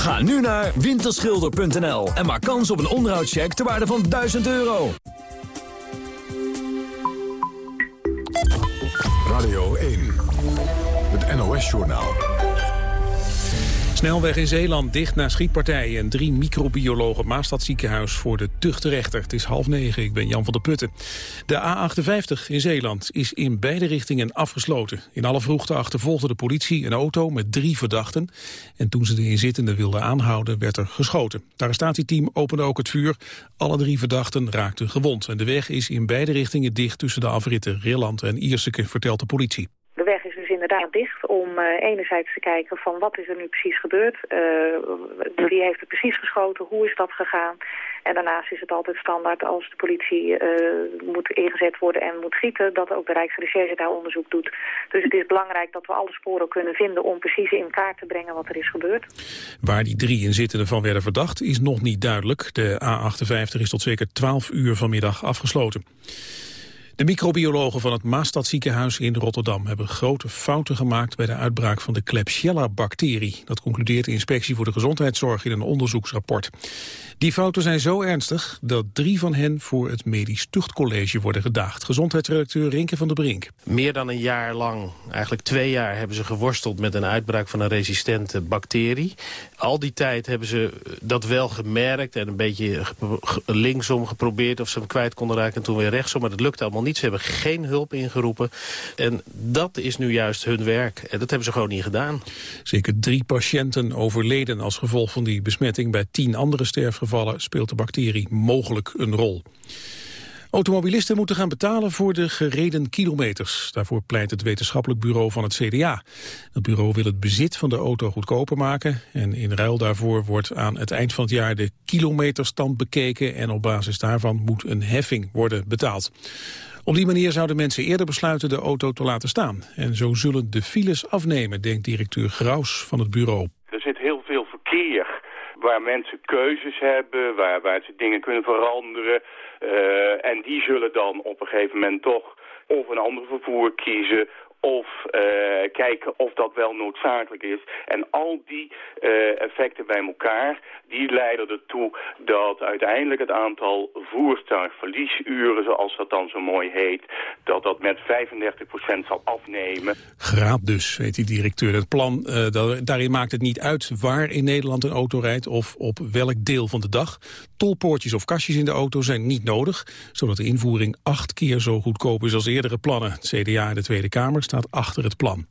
Ga nu naar winterschilder.nl en maak kans op een onderhoudscheck ter waarde van 1000 euro. Radio 1, het NOS-journaal. Snelweg in Zeeland dicht na schietpartijen en drie microbiologen Maastad ziekenhuis voor de tuchtrechter. Het is half negen, ik ben Jan van der Putten. De A58 in Zeeland is in beide richtingen afgesloten. In alle vroegte achtervolgde de politie een auto met drie verdachten. En toen ze de inzittenden wilden aanhouden, werd er geschoten. Het arrestatieteam opende ook het vuur. Alle drie verdachten raakten gewond. En de weg is in beide richtingen dicht tussen de afritten Rilland en Ierseke, vertelt de politie. Inderdaad dicht om uh, enerzijds te kijken van wat is er nu precies gebeurd. Uh, wie heeft het precies geschoten, hoe is dat gegaan. En daarnaast is het altijd standaard als de politie uh, moet ingezet worden en moet schieten... dat ook de Rijksrecherche daar onderzoek doet. Dus het is belangrijk dat we alle sporen kunnen vinden om precies in kaart te brengen wat er is gebeurd. Waar die drie inzittenden van werden verdacht is nog niet duidelijk. De A58 is tot zeker 12 uur vanmiddag afgesloten. De microbiologen van het Maastad ziekenhuis in Rotterdam hebben grote fouten gemaakt bij de uitbraak van de Klebsiella-bacterie. Dat concludeert de Inspectie voor de Gezondheidszorg in een onderzoeksrapport. Die fouten zijn zo ernstig dat drie van hen voor het Medisch Tuchtcollege worden gedaagd. Gezondheidsredacteur Rinke van der Brink. Meer dan een jaar lang, eigenlijk twee jaar, hebben ze geworsteld met een uitbraak van een resistente bacterie. Al die tijd hebben ze dat wel gemerkt en een beetje linksom geprobeerd of ze hem kwijt konden raken en toen weer rechtsom. Maar dat lukte allemaal niet. Ze hebben geen hulp ingeroepen. En dat is nu juist hun werk. En dat hebben ze gewoon niet gedaan. Zeker drie patiënten overleden als gevolg van die besmetting. Bij tien andere sterfgevallen speelt de bacterie mogelijk een rol. Automobilisten moeten gaan betalen voor de gereden kilometers. Daarvoor pleit het wetenschappelijk bureau van het CDA. Het bureau wil het bezit van de auto goedkoper maken... en in ruil daarvoor wordt aan het eind van het jaar de kilometerstand bekeken... en op basis daarvan moet een heffing worden betaald. Op die manier zouden mensen eerder besluiten de auto te laten staan. En zo zullen de files afnemen, denkt directeur Graus van het bureau. Er zit heel veel verkeer waar mensen keuzes hebben, waar, waar ze dingen kunnen veranderen. Uh, en die zullen dan op een gegeven moment toch of een ander vervoer kiezen of uh, kijken of dat wel noodzakelijk is. En al die uh, effecten bij elkaar, die leiden ertoe dat uiteindelijk het aantal voertuigverliesuren, zoals dat dan zo mooi heet, dat dat met 35% zal afnemen. Graad dus, weet die directeur. Het plan, dat, daarin maakt het niet uit waar in Nederland een auto rijdt of op welk deel van de dag. Tolpoortjes of kastjes in de auto zijn niet nodig, zodat de invoering acht keer zo goedkoop is als eerdere plannen. Het CDA in de Tweede Kamer staat achter het plan.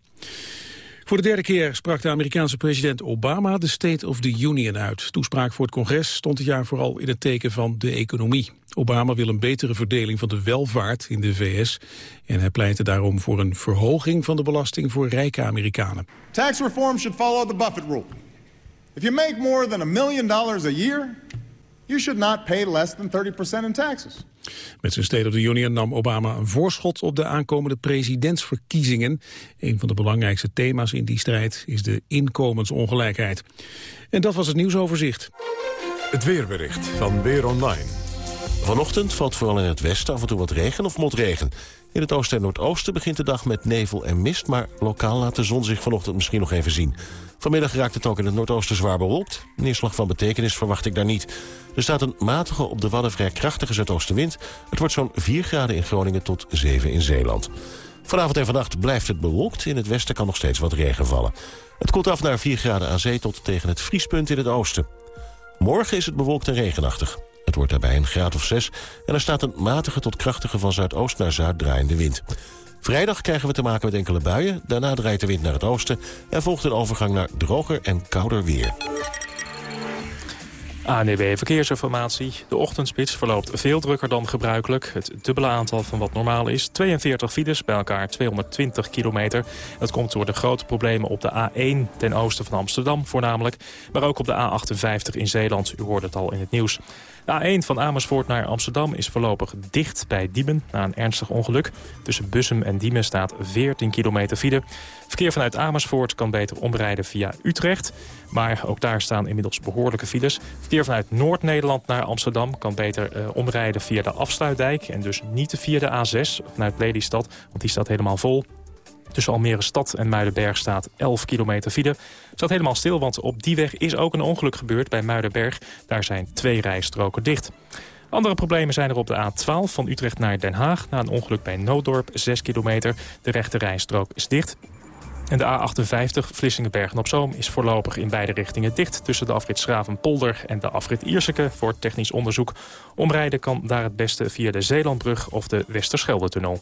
Voor de derde keer sprak de Amerikaanse president Obama de State of the Union uit. Toespraak voor het congres stond dit jaar vooral in het teken van de economie. Obama wil een betere verdeling van de welvaart in de VS. En hij pleitte daarom voor een verhoging van de belasting voor rijke Amerikanen. Tax reform should follow the Buffett rule. If you make more than a million dollars a year, you should not pay less than 30% in taxes. Met zijn State of the Union nam Obama een voorschot op de aankomende presidentsverkiezingen. Een van de belangrijkste thema's in die strijd is de inkomensongelijkheid. En dat was het nieuwsoverzicht. Het weerbericht van Weer Online. Vanochtend valt vooral in het westen af en toe wat regen of motregen. In het oosten en noordoosten begint de dag met nevel en mist... maar lokaal laat de zon zich vanochtend misschien nog even zien. Vanmiddag raakt het ook in het noordoosten zwaar bewolkt. Neerslag van betekenis verwacht ik daar niet. Er staat een matige, op de Wadden vrij krachtige zuidoostenwind. Het wordt zo'n 4 graden in Groningen tot 7 in Zeeland. Vanavond en vannacht blijft het bewolkt. In het westen kan nog steeds wat regen vallen. Het koelt af naar 4 graden aan zee tot tegen het vriespunt in het oosten. Morgen is het bewolkt en regenachtig. Het wordt daarbij een graad of 6 en er staat een matige tot krachtige van zuidoost naar zuid draaiende wind. Vrijdag krijgen we te maken met enkele buien. Daarna draait de wind naar het oosten en volgt een overgang naar droger en kouder weer. ANEW Verkeersinformatie. De ochtendspits verloopt veel drukker dan gebruikelijk. Het dubbele aantal van wat normaal is. 42 files, bij elkaar 220 kilometer. Dat komt door de grote problemen op de A1 ten oosten van Amsterdam voornamelijk. Maar ook op de A58 in Zeeland. U hoorde het al in het nieuws. De A1 van Amersfoort naar Amsterdam is voorlopig dicht bij Diemen... na een ernstig ongeluk. Tussen Bussum en Diemen staat 14 kilometer file. Verkeer vanuit Amersfoort kan beter omrijden via Utrecht. Maar ook daar staan inmiddels behoorlijke files. Verkeer vanuit Noord-Nederland naar Amsterdam kan beter uh, omrijden via de Afsluitdijk... en dus niet via de A6 vanuit Lelystad, want die staat helemaal vol. Tussen Almere Stad en Muidenberg staat 11 kilometer file. Staat helemaal stil, want op die weg is ook een ongeluk gebeurd bij Muidenberg. Daar zijn twee rijstroken dicht. Andere problemen zijn er op de A12 van Utrecht naar Den Haag... na een ongeluk bij Nooddorp, 6 kilometer. De rechte rijstrook is dicht. En de A58 Vlissingen-Bergen-op-Zoom is voorlopig in beide richtingen dicht... tussen de afrit Schraven-Polder en de afrit Ierseke voor technisch onderzoek. Omrijden kan daar het beste via de Zeelandbrug of de Westerschelde-tunnel.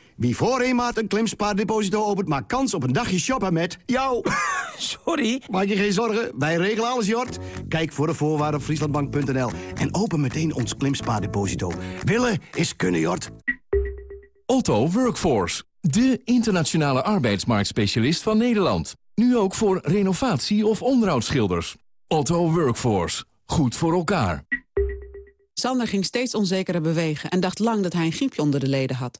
Wie voor een maand een klimspaardeposito opent... maakt kans op een dagje shoppen met jou. Sorry. Maak je geen zorgen, wij regelen alles, Jort. Kijk voor de voorwaarden op frieslandbank.nl. En open meteen ons klimspaardeposito. Willen is kunnen, Jort. Otto Workforce, de internationale arbeidsmarktspecialist van Nederland. Nu ook voor renovatie- of onderhoudsschilders. Otto Workforce, goed voor elkaar. Sander ging steeds onzekerder bewegen en dacht lang dat hij een griepje onder de leden had.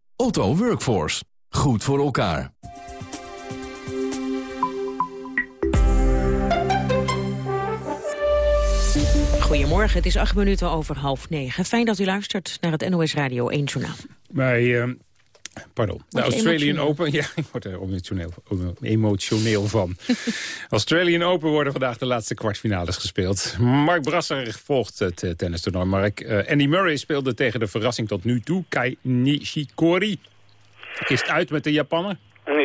Otto Workforce. Goed voor elkaar. Goedemorgen, het is acht minuten over half negen. Fijn dat u luistert naar het NOS Radio 1 Journaal. Bij, uh, pardon, de Australian Open. Ja, ik word er emotioneel, emotioneel van. Australian Open worden vandaag de laatste kwartfinales gespeeld. Mark Brasser volgt het uh, tennistoernooi. Mark, uh, Andy Murray speelde tegen de verrassing tot nu toe, Kai Nishikori. Is het uit met de Japaner?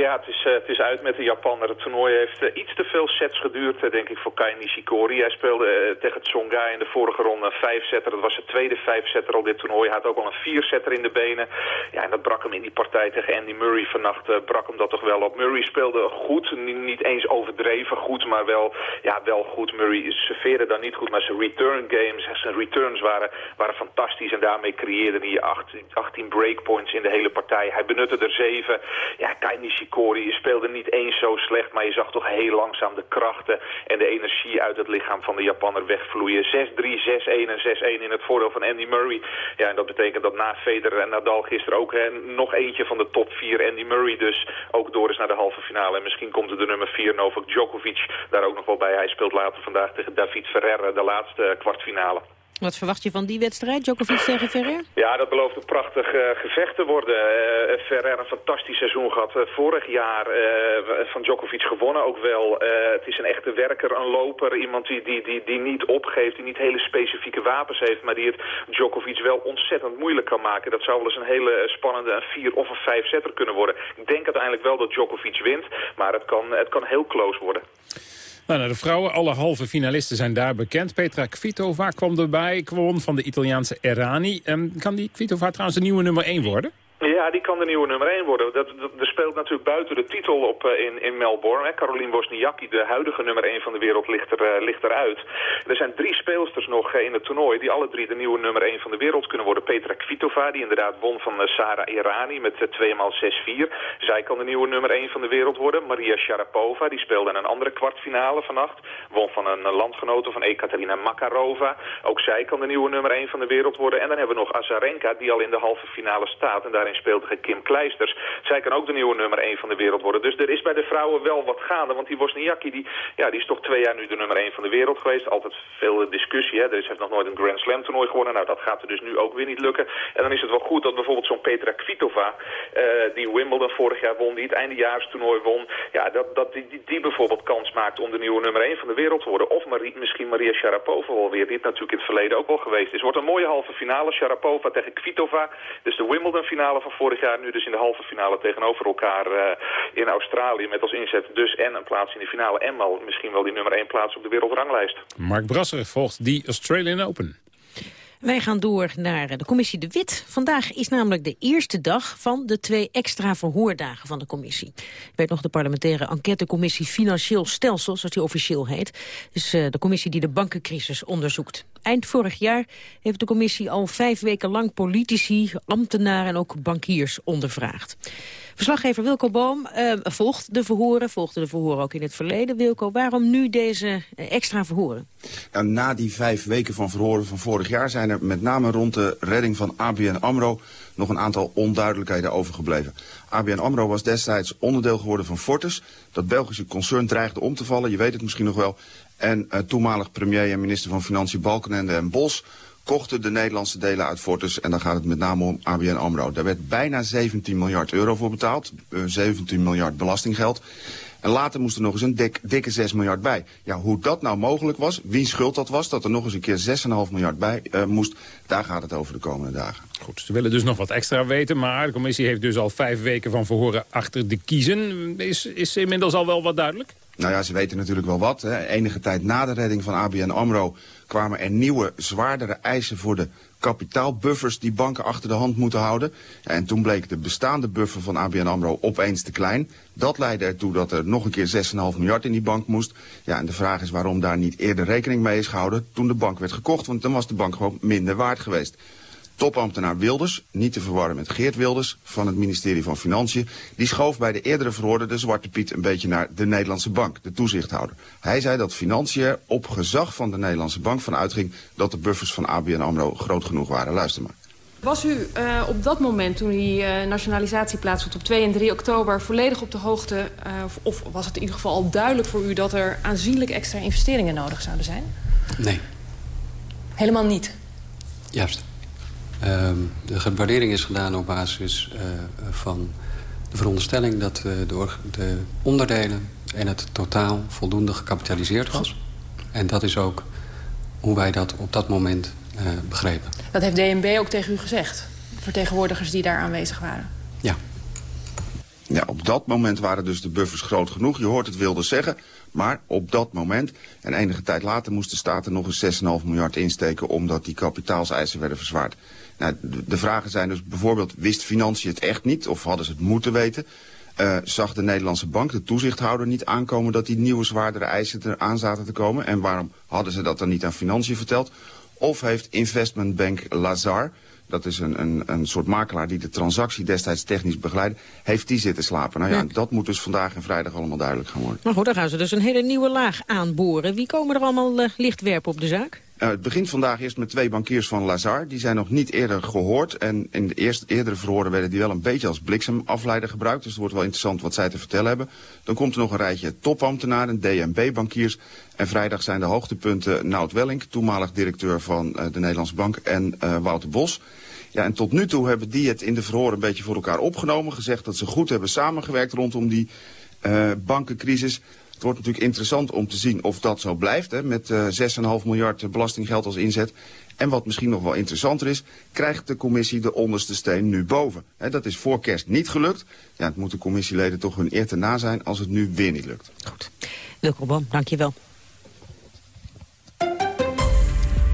Ja, het is, uh, het is uit met de Japaner. Het toernooi heeft uh, iets te veel sets geduurd, uh, denk ik, voor Kai Nishikori. Hij speelde tegen Tsonga in de vorige ronde een vijfzetter. Dat was zijn tweede vijfzetter al dit toernooi. Hij had ook al een vierzetter in de benen. Ja, en dat brak hem in die partij tegen Andy Murray vannacht. brak hem dat toch wel op. Murray speelde goed, niet, niet, eens overdreven goed, maar wel, ja, wel goed. Murray serveerde dan niet goed, maar zijn return games, zijn returns waren, waren fantastisch. En daarmee creëerde hij 18, 18 breakpoints in de hele partij. Hij benutte er zeven. Ja, Kai Nishikori speelde niet eens zo slecht, maar je zag toch heel langzaam de krachten en de energie uit het lichaam van de Japanner wegvloeien. 6-3, 6-1 en 6-1 in het voordeel van Andy Murray. Ja, en dat betekent dat na Federer en Nadal gisteren ook hè, nog eentje van de top 4, Andy Murray dus, ook door is naar de halve finale. En misschien komt er de nummer 4, Novak Djokovic, daar ook nog wel bij. Hij speelt later vandaag tegen David Ferrer, de laatste kwartfinale. Wat verwacht je van die wedstrijd, Djokovic tegen Ferrer? Ja, dat belooft een prachtig uh, gevecht te worden. Uh, Ferrer een fantastisch seizoen gehad. Uh, vorig jaar van Djokovic gewonnen ook wel. het is een echte werker, een loper. Iemand die, die, die, die niet opgeeft, die niet hele specifieke wapens heeft... maar die het Djokovic wel ontzettend moeilijk kan maken. Dat zou wel eens een hele spannende een vier of een vijf kunnen worden. Ik denk uiteindelijk wel dat Djokovic wint, maar het kan, het kan heel close worden. Nou, de vrouwen, alle halve finalisten zijn daar bekend. Petra Kvitova kwam erbij, kwam van de Italiaanse Errani. Um, kan die Kvitova trouwens de nieuwe nummer 1 worden? Ja, die kan de nieuwe nummer 1 worden. Dat, er speelt natuurlijk buiten de titel op uh, in, in Melbourne. Hè. Caroline Wozniacki, de huidige nummer 1 van de wereld, ligt, er, uh, ligt eruit. Er zijn drie speelsters nog uh, in het toernooi die alle drie de nieuwe nummer 1 van de wereld kunnen worden. Petra Kvitova, die inderdaad won van Sara Irani met 2x6-4. Zij kan de nieuwe nummer 1 van de wereld worden. Maria Sharapova, die speelde in een andere kwartfinale vannacht. Won van een landgenote van Ekaterina Makarova. Ook zij kan de nieuwe nummer 1 van de wereld worden. En dan hebben we nog Azarenka, die al in de halve finale staat. En daarin Kim Kleisters. Zij kan ook de nieuwe nummer 1 van de wereld worden. Dus er is bij de vrouwen wel wat gaande. Want die Wozniacki, die, ja, die is toch twee jaar nu de nummer 1 van de wereld geweest. Altijd veel discussie. Hè. Er is, heeft nog nooit een Grand Slam toernooi gewonnen. Nou, dat gaat er dus nu ook weer niet lukken. En dan is het wel goed dat bijvoorbeeld zo'n Petra Kvitova... Uh, die Wimbledon vorig jaar won, die het eindejaarstoernooi won... ja, dat, dat die, die, bijvoorbeeld kans maakt om de nieuwe nummer 1 van de wereld te worden. Of Marie, misschien Maria Sharapova wel weer, die natuurlijk in het verleden ook al geweest is. wordt een mooie halve finale. Sharapova tegen Kvitova. Dus de Wimbledon finale van vorig jaar nu dus in de halve finale tegenover elkaar uh, in Australië. Met als inzet dus en een plaats in de finale en wel misschien wel die nummer 1 plaats op de wereldranglijst. Mark Brasser volgt die Australian Open. Wij gaan door naar de commissie De Wit. Vandaag is namelijk de eerste dag van de twee extra verhoordagen van de commissie. Je weet nog de parlementaire enquêtecommissie Financieel Stelsel, zoals die officieel heet. Dus uh, de commissie die de bankencrisis onderzoekt. Eind vorig jaar heeft de commissie al vijf weken lang politici, ambtenaren en ook bankiers ondervraagd. Verslaggever Wilco Boom uh, volgt de verhoren, volgde de verhoren ook in het verleden. Wilco, waarom nu deze extra verhoren? Nou, na die vijf weken van verhoren van vorig jaar zijn er met name rond de redding van ABN AMRO nog een aantal onduidelijkheden overgebleven. ABN AMRO was destijds onderdeel geworden van Fortis. Dat Belgische concern dreigde om te vallen, je weet het misschien nog wel. En uh, toenmalig premier en minister van Financiën Balkenende en Bos kochten de Nederlandse delen uit Fortis. En dan gaat het met name om ABN AMRO. Daar werd bijna 17 miljard euro voor betaald. Uh, 17 miljard belastinggeld. En later moest er nog eens een dik, dikke 6 miljard bij. Ja, hoe dat nou mogelijk was, wie schuld dat was... dat er nog eens een keer 6,5 miljard bij uh, moest... daar gaat het over de komende dagen. Goed, ze willen dus nog wat extra weten... maar de commissie heeft dus al vijf weken van verhoren achter de kiezen. Is, is inmiddels al wel wat duidelijk? Nou ja, ze weten natuurlijk wel wat. Hè. Enige tijd na de redding van ABN AMRO kwamen er nieuwe, zwaardere eisen voor de kapitaalbuffers die banken achter de hand moeten houden. En toen bleek de bestaande buffer van ABN AMRO opeens te klein. Dat leidde ertoe dat er nog een keer 6,5 miljard in die bank moest. Ja, en de vraag is waarom daar niet eerder rekening mee is gehouden toen de bank werd gekocht. Want dan was de bank gewoon minder waard geweest. Topambtenaar Wilders, niet te verwarren met Geert Wilders van het ministerie van Financiën, die schoof bij de eerdere verhoorde de Zwarte Piet een beetje naar de Nederlandse bank, de toezichthouder. Hij zei dat Financiën op gezag van de Nederlandse bank van uitging dat de buffers van ABN AMRO groot genoeg waren. Luister maar. Was u uh, op dat moment, toen die uh, nationalisatie plaatsvond op 2 en 3 oktober... volledig op de hoogte, uh, of was het in ieder geval al duidelijk voor u... dat er aanzienlijk extra investeringen nodig zouden zijn? Nee. Helemaal niet? Juist. Um, de waardering is gedaan op basis uh, van de veronderstelling... dat uh, de, de, onderdelen en het totaal voldoende gecapitaliseerd was. En dat is ook hoe wij dat op dat moment uh, begrepen. Dat heeft DNB ook tegen u gezegd? Vertegenwoordigers die daar aanwezig waren? Ja. Ja, op dat moment waren dus de buffers groot genoeg. Je hoort het wilde zeggen. Maar op dat moment, en enige tijd later... moest de staat er nog eens 6,5 miljard insteken... omdat die kapitaalseisen werden verzwaard. Nou, de vragen zijn dus bijvoorbeeld, wist Financiën het echt niet of hadden ze het moeten weten? Uh, zag de Nederlandse bank, de toezichthouder, niet aankomen dat die nieuwe zwaardere eisen eraan zaten te komen? En waarom hadden ze dat dan niet aan Financiën verteld? Of heeft investmentbank Lazar, dat is een, een, een soort makelaar die de transactie destijds technisch begeleidde, heeft die zitten slapen? Nou ja, ja. dat moet dus vandaag en vrijdag allemaal duidelijk gaan worden. Maar goed, dan gaan ze dus een hele nieuwe laag aanboren. Wie komen er allemaal uh, licht werpen op de zaak? Uh, het begint vandaag eerst met twee bankiers van Lazar. Die zijn nog niet eerder gehoord. En in de eerdere verhoren werden die wel een beetje als bliksemafleider gebruikt. Dus het wordt wel interessant wat zij te vertellen hebben. Dan komt er nog een rijtje topambtenaren, DNB-bankiers. En vrijdag zijn de hoogtepunten Nout Welling, toenmalig directeur van uh, de Nederlandse Bank, en uh, Wouter Bos. Ja, en tot nu toe hebben die het in de verhoren een beetje voor elkaar opgenomen. Gezegd dat ze goed hebben samengewerkt rondom die bankencrisis. Het wordt natuurlijk interessant om te zien of dat zo blijft, hè, met uh, 6,5 miljard belastinggeld als inzet. En wat misschien nog wel interessanter is, krijgt de commissie de onderste steen nu boven. dat is voor kerst niet gelukt. Ja, het moeten commissieleden toch hun eer te na zijn als het nu weer niet lukt. Goed. Wilco Boom, dank je wel.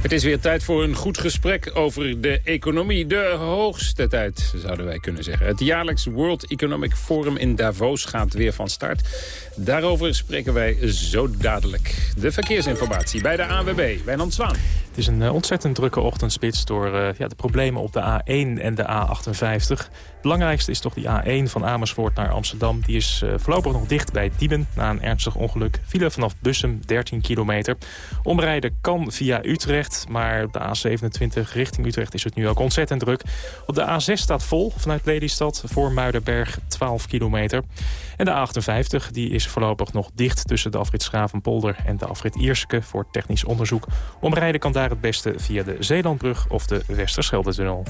Het is weer tijd voor een goed gesprek over de economie. De hoogste tijd, zouden wij kunnen zeggen. Het jaarlijks World Economic Forum in Davos gaat weer van start. Daarover spreken wij zo dadelijk. De verkeersinformatie bij de ANWB, Wijnand Zwaan. Het is een eh, ontzettend drukke ochtendspits door uh, ja, de problemen op de A1 en de A58 belangrijkste is toch die A1 van Amersfoort naar Amsterdam. Die is uh, voorlopig nog dicht bij Diemen na een ernstig ongeluk. File vanaf Bussum 13 kilometer. Omrijden kan via Utrecht, maar de A27 richting Utrecht is het nu ook ontzettend druk. Op de A6 staat vol vanuit Lelystad voor Muidenberg 12 kilometer. En de A58 die is voorlopig nog dicht tussen de afrit Schravenpolder en de afrit Ierske voor technisch onderzoek. Omrijden kan daar het beste via de Zeelandbrug of de Westerschelde-tunnel.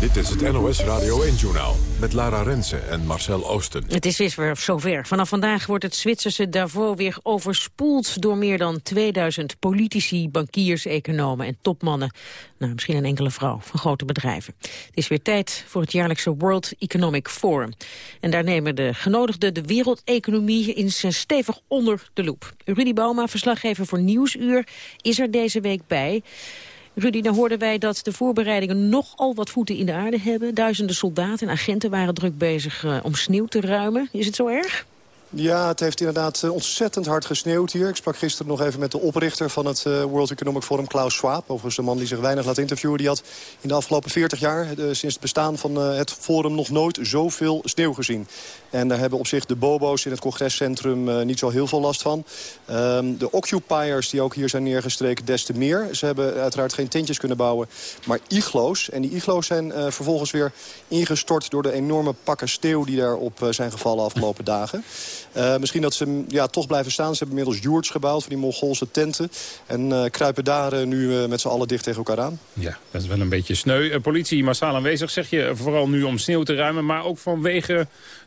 Dit is het NOS Radio 1-journaal met Lara Rensen en Marcel Oosten. Het is weer zover. Vanaf vandaag wordt het Zwitserse Davos weer overspoeld... door meer dan 2000 politici, bankiers, economen en topmannen. Nou, misschien een enkele vrouw van grote bedrijven. Het is weer tijd voor het jaarlijkse World Economic Forum. En daar nemen de genodigden de wereldeconomie zijn stevig onder de loep. Rudy Bauma, verslaggever voor Nieuwsuur, is er deze week bij... Rudy, dan hoorden wij dat de voorbereidingen nogal wat voeten in de aarde hebben. Duizenden soldaten en agenten waren druk bezig uh, om sneeuw te ruimen. Is het zo erg? Ja, het heeft inderdaad eh, ontzettend hard gesneeuwd hier. Ik sprak gisteren nog even met de oprichter van het eh, World Economic Forum, Klaus Schwab. Overigens een man die zich weinig laat interviewen. Die had in de afgelopen 40 jaar, uh, sinds het bestaan van het forum, nog nooit zoveel sneeuw gezien. En daar hebben op zich de bobo's in het congrescentrum niet zo heel veel last van. Um, de occupiers die ook hier zijn neergestreken des te meer. Ze hebben uiteraard geen tentjes kunnen bouwen, maar iglo's. En die iglo's zijn vervolgens weer ingestort door de enorme pakken sneeuw die daarop zijn gevallen afgelopen dagen. Misschien dat ze ja, toch blijven staan. Ze hebben inmiddels yurts gebouwd van die Mongoolse tenten. En kruipen daar nu met z'n allen dicht tegen elkaar aan. Ja, dat is wel een beetje sneu. politie massaal aanwezig, zeg je. Vooral nu om sneeuw te ruimen. Maar ook vanwege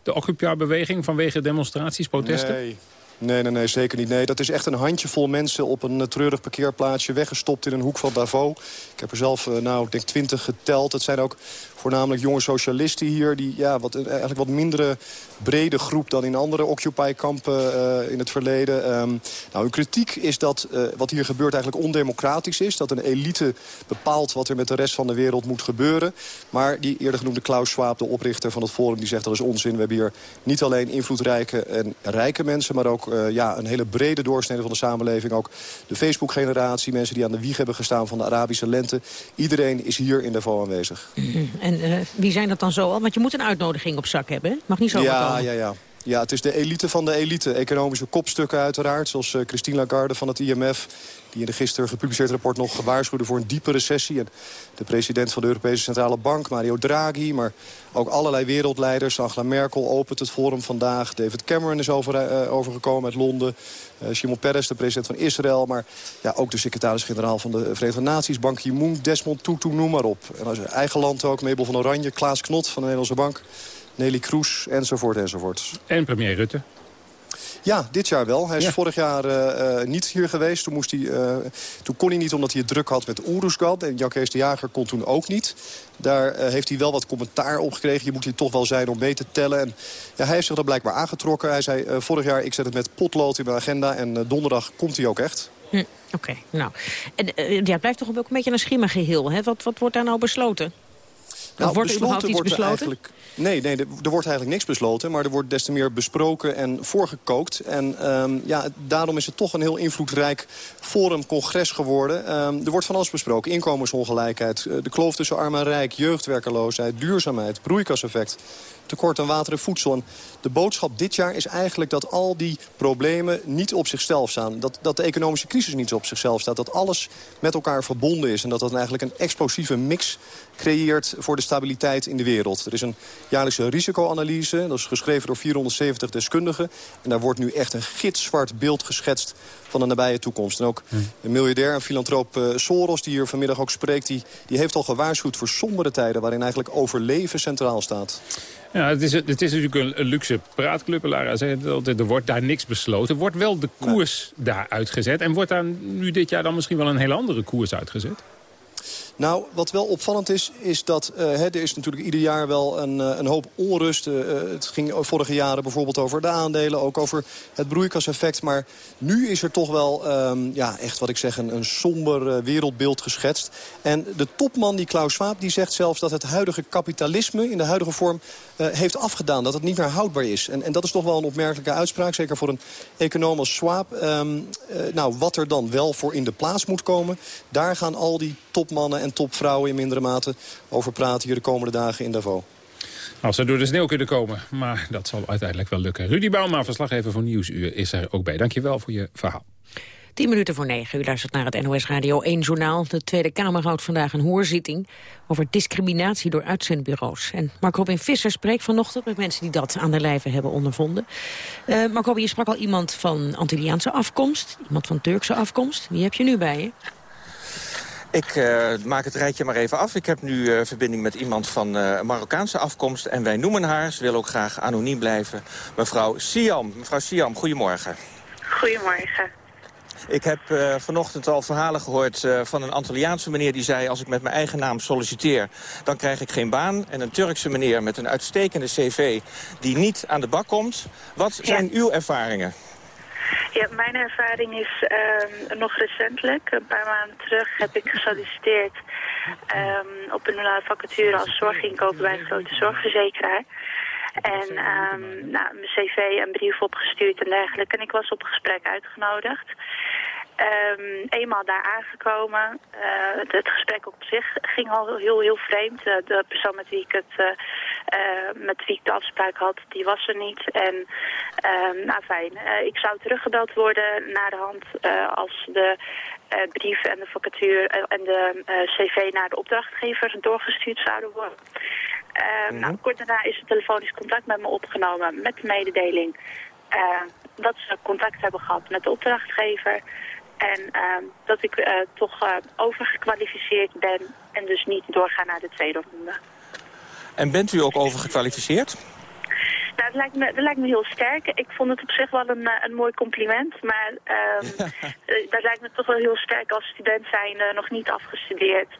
de Occupy-beweging, vanwege demonstraties, protesten? Nee. Nee, nee, nee, zeker niet. Nee, dat is echt een handjevol mensen op een treurig parkeerplaatsje... weggestopt in een hoek van Davos. Ik heb er zelf, nou, ik denk twintig geteld. Het zijn ook voornamelijk jonge socialisten hier... die ja, wat, eigenlijk wat mindere brede groep dan in andere Occupy-kampen uh, in het verleden. Um, nou, hun kritiek is dat uh, wat hier gebeurt eigenlijk ondemocratisch is. Dat een elite bepaalt wat er met de rest van de wereld moet gebeuren. Maar die eerder genoemde Klaus Schwab, de oprichter van het forum... die zegt dat is onzin. We hebben hier niet alleen invloedrijke en rijke mensen... maar ook ja, een hele brede doorsnede van de samenleving. Ook de Facebook-generatie, mensen die aan de wieg hebben gestaan van de Arabische lente. Iedereen is hier in Davos aanwezig. Mm En uh, wie zijn dat dan zo al? Want je moet een uitnodiging op zak hebben. Hè? Mag niet zo ja, ja, ja. Ja, het is de elite van de elite. Economische kopstukken uiteraard, zoals uh, Christine Lagarde van het IMF... die in de gisteren gepubliceerd rapport nog gewaarschuwde voor een diepe recessie. En de president van de Europese Centrale Bank, Mario Draghi... maar ook allerlei wereldleiders. Angela Merkel opent het forum vandaag. David Cameron is over, uh, overgekomen uit Londen. Uh, Shimon Peres, de president van Israël. Maar ja, ook de secretaris-generaal van de Verenigde Naties. Ban Ki-moon, Desmond Tutu, noem maar op. En als eigen land ook, Mabel van Oranje, Klaas Knot van de Nederlandse Bank... Nelly Kroes, enzovoort, enzovoort. En premier Rutte? Ja, dit jaar wel. Hij is vorig jaar uh, niet hier geweest. Toen, moest hij, uh, toen kon hij niet omdat hij het druk had met Oeruzgan. En Jan Kees de Jager kon toen ook niet. Daar heeft hij wel wat commentaar op gekregen. Je moet hier toch wel zijn om mee te tellen. En ja, hij heeft zich dat blijkbaar aangetrokken. Hij zei vorig jaar, ik zet het met potlood in mijn agenda. En donderdag komt hij ook echt. Hm, Oké, okay, nou. En, ja, het blijft toch ook een beetje een schimmengeheel. Hè? Wat, wat wordt daar nou besloten? Nou, wordt er überhaupt iets besloten? Eigenlijk, nee, nee, er wordt eigenlijk niks besloten. Maar er wordt des te meer besproken en voorgekookt. En um, ja, daarom is het toch een heel invloedrijk forum-congres geworden. Um, er wordt van alles besproken. Inkomensongelijkheid, de kloof tussen arm en rijk, jeugdwerkeloosheid, duurzaamheid, broeikaseffect tekort aan water en voedsel. En de boodschap dit jaar is eigenlijk dat al die problemen niet op zichzelf staan. Dat, dat de economische crisis niet op zichzelf staat. Dat alles met elkaar verbonden is. En dat dat eigenlijk een explosieve mix creëert voor de stabiliteit in de wereld. Er is een jaarlijkse risicoanalyse. Dat is geschreven door 470 deskundigen. En daar wordt nu echt een gitzwart beeld geschetst van de nabije toekomst. En ook een miljardair en filantroop uh, Soros, die hier vanmiddag ook spreekt... Die, die heeft al gewaarschuwd voor sombere tijden... waarin eigenlijk overleven centraal staat. Ja, het is, het is natuurlijk een, luxe praatclub. Lara zei het altijd, er wordt daar niks besloten. Wordt wel de koers daar uitgezet? En wordt daar nu dit jaar dan misschien wel een hele andere koers uitgezet? Nou, wat wel opvallend is, is dat uh, er is natuurlijk ieder jaar wel een, uh, een hoop onrust. Uh, het ging vorige jaren bijvoorbeeld over de aandelen, ook over het broeikaseffect. Maar nu is er toch wel um, ja, echt wat ik zeg een, somber wereldbeeld geschetst. En de topman, die Klaus Schwab, die zegt zelfs dat het huidige kapitalisme in de huidige vorm heeft afgedaan. Dat het niet meer houdbaar is. En, en dat is toch wel een opmerkelijke uitspraak, zeker voor een econoom als Schwab. Um, nou, wat er dan wel voor in de plaats moet komen, daar gaan al die topmannen en topvrouwen in mindere mate over praten hier de komende dagen in Davos. Als ze door de sneeuw kunnen komen. Maar dat zal uiteindelijk wel lukken. Rudy Bauma, verslaggever voor Nieuwsuur, is er ook bij. Dankjewel voor je verhaal. 10 minuten voor negen. U luistert naar het NOS Radio 1 journaal. De Tweede Kamer houdt vandaag een hoorzitting over discriminatie door uitzendbureaus. En Mark Robin Visser spreekt vanochtend met mensen die dat aan de lijve hebben ondervonden. Uh, Mark Robin, je sprak al iemand van Antilliaanse afkomst, iemand van Turkse afkomst. Wie heb je nu bij je? Ik uh, maak het rijtje maar even af. Ik heb nu uh, verbinding met iemand van uh, Marokkaanse afkomst. En wij noemen haar, ze wil ook graag anoniem blijven, mevrouw Siam. Mevrouw Siam, goedemorgen. Goedemorgen. Ik heb vanochtend al verhalen gehoord van een Antilliaanse meneer die zei... als ik met mijn eigen naam solliciteer, dan krijg ik geen baan. En een Turkse meneer met een uitstekende cv die niet aan de bak komt. Wat zijn uw ervaringen? Ja, mijn ervaring is um, nog recentelijk. Een paar maanden terug heb ik gesolliciteerd um, op een vacature als zorginkoper bij een grote zorgverzekeraar. En um, nou, mijn cv en brief opgestuurd en dergelijke. En ik was op gesprek uitgenodigd. Um, eenmaal daar aangekomen, uh, het gesprek op zich ging al heel, heel vreemd. Uh, de persoon met wie ik het, uh, met wie ik de afspraak had, die was er niet. En um, nou fijn, ik zou teruggebeld worden naar de hand als de brief en de vacature en de cv naar de opdrachtgever doorgestuurd zouden worden. Mm nou, kort daarna is er telefonisch contact met me opgenomen met de mededeling dat ze contact hebben gehad met de opdrachtgever. En uh, dat ik uh, toch uh, overgekwalificeerd ben en dus niet doorga naar de tweede ronde. En bent u ook overgekwalificeerd? Nou, dat lijkt, me, dat lijkt me heel sterk. Ik vond het op zich wel een, eh, een mooi compliment. Maar um, dat lijkt me toch wel heel sterk als student zijn nog niet afgestudeerd.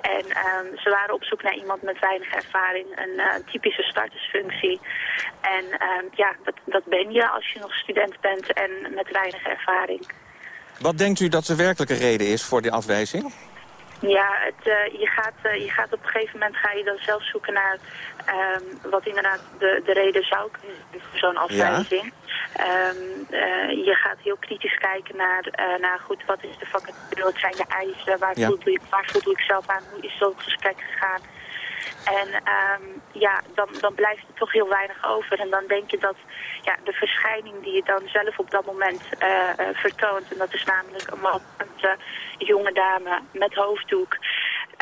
En um, ze waren op zoek naar iemand met weinig ervaring. Een uh, typische startersfunctie. En um, ja, dat, dat ben je als je nog student bent en met weinig ervaring. Wat denkt u dat de werkelijke reden is voor die afwijzing? Ja, het, uh, je, gaat, uh, je gaat op een gegeven moment ga je dan zelf zoeken naar um, wat inderdaad de, de reden zou kunnen zijn voor zo'n afwijzing. Ja. Um, uh, je gaat heel kritisch kijken naar, naar goed, wat is de vacature, wat zijn de eisen, waar, ja. voel ik, waar voel ik zelf aan, hoe is zo'n gesprek gegaan. En um, ja, dan, dan blijft er toch heel weinig over. En dan denk je dat ja, de verschijning die je dan zelf op dat moment uh, uh, vertoont... en dat is namelijk een man, een jonge dame met hoofddoek...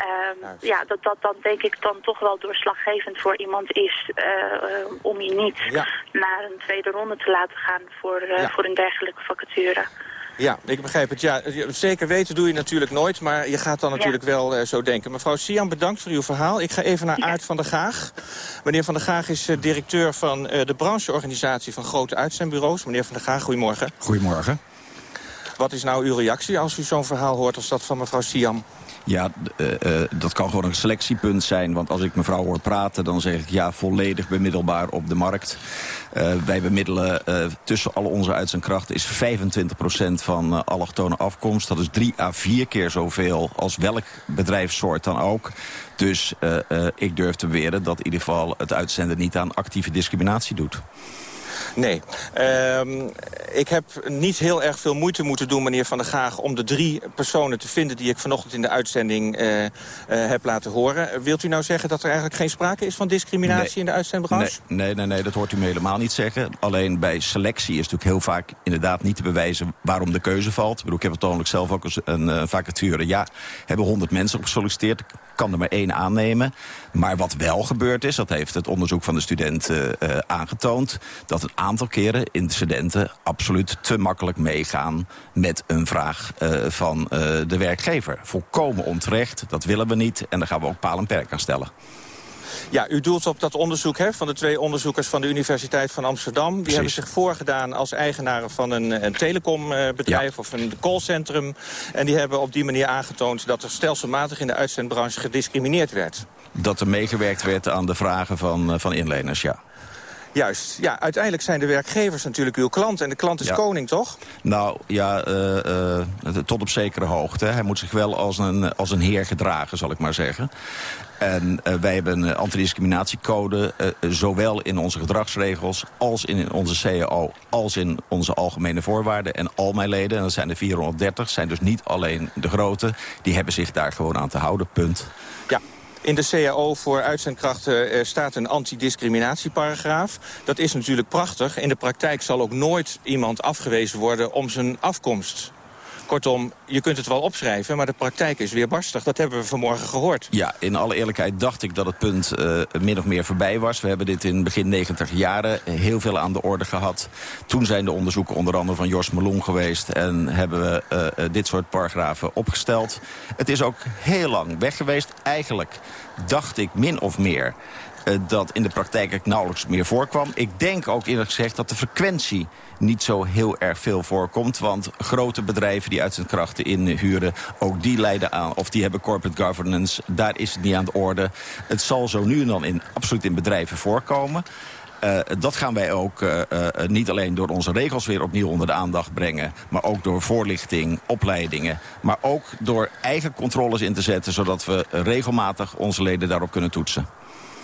Um, ja, dat dat dan denk ik dan toch wel doorslaggevend voor iemand is... Uh, om je niet ja. naar een tweede ronde te laten gaan voor, ja. voor een dergelijke vacature. Ja, ik begrijp het. Ja, zeker weten doe je natuurlijk nooit, maar je gaat dan natuurlijk ja. wel uh, zo denken. Mevrouw Sian, bedankt voor uw verhaal. Ik ga even naar ja. Aart van der Gaag. Meneer van der Gaag is uh, directeur van uh, de brancheorganisatie van grote uitzendbureaus. Meneer van der Gaag, goedemorgen. Goedemorgen. Wat is nou uw reactie als u zo'n verhaal hoort als dat van mevrouw Siam? Ja, uh, uh, dat kan gewoon een selectiepunt zijn. Want als ik mevrouw hoor praten, dan zeg ik ja, volledig bemiddelbaar op de markt. Uh, wij bemiddelen tussen alle onze uitzendkrachten is 25% van allochtone afkomst. Dat is drie à vier keer zoveel als welk bedrijfssoort dan ook. Dus ik durf te beweren dat in ieder geval het uitzenden niet aan actieve discriminatie doet. Nee. Um, ik heb niet heel erg veel moeite moeten doen, meneer Van der Gaag... om de drie personen te vinden die ik vanochtend in de uitzending uh, uh, heb laten horen. Wilt u nou zeggen dat er eigenlijk geen sprake is van discriminatie nee. in de uitzendbranche? Nee, nee, nee, nee, dat hoort u me helemaal niet zeggen. Alleen bij selectie is natuurlijk heel vaak inderdaad niet te bewijzen waarom de keuze valt. Ik, bedoel, ik heb namelijk zelf ook eens een uh, vacature. Ja, hebben honderd mensen op gesolliciteerd kan er maar één aannemen. Maar wat wel gebeurd is, dat heeft het onderzoek van de studenten uh, aangetoond... dat een aantal keren incidenten absoluut te makkelijk meegaan... met een vraag uh, van de werkgever. Volkomen onterecht, dat willen we niet. En daar gaan we ook paal en perk aan stellen. Ja, u doelt op dat onderzoek hè, van de twee onderzoekers van de Universiteit van Amsterdam. Die hebben zich voorgedaan als eigenaren van een, een telecombedrijf of een callcentrum. En die hebben op die manier aangetoond dat er stelselmatig in de uitzendbranche gediscrimineerd werd. Dat er meegewerkt werd aan de vragen van, van inleners, ja. Juist. Ja, uiteindelijk zijn de werkgevers natuurlijk uw klant. En de klant is koning, toch? Nou, ja, uh, uh, tot op zekere hoogte. Hij moet zich wel als een, als een heer gedragen, zal ik maar zeggen. En uh, wij hebben een antidiscriminatiecode, zowel in onze gedragsregels... als in onze CAO, als in onze algemene voorwaarden. En al mijn leden, en dat zijn er 430, zijn dus niet alleen de grote... die hebben zich daar gewoon aan te houden, punt. Ja, in de CAO voor uitzendkrachten staat een antidiscriminatieparagraaf. Dat is natuurlijk prachtig. In de praktijk zal ook nooit iemand afgewezen worden om zijn afkomst. Kortom, je kunt het wel opschrijven, maar de praktijk is weer barstig. Dat hebben we vanmorgen gehoord. Ja, in alle eerlijkheid dacht ik dat het punt uh, min of meer voorbij was. We hebben dit in begin 90 jaren heel veel aan de orde gehad. Toen zijn de onderzoeken onder andere van Jos Meloen geweest... en hebben we uh, dit soort paragrafen opgesteld. Het is ook heel lang weg geweest. Eigenlijk dacht ik min of meer dat in de praktijk nauwelijks meer voorkwam. Ik denk ook eerlijk gezegd dat de frequentie niet zo heel erg veel voorkomt. Want grote bedrijven die uitzendkrachten inhuren, ook die leiden aan. Of die hebben corporate governance, daar is het niet aan de orde. Het zal zo nu en dan in, absoluut in bedrijven voorkomen. Uh, dat gaan wij ook uh, uh, niet alleen door onze regels weer opnieuw onder de aandacht brengen... maar ook door voorlichting, opleidingen... maar ook door eigen controles in te zetten... zodat we regelmatig onze leden daarop kunnen toetsen.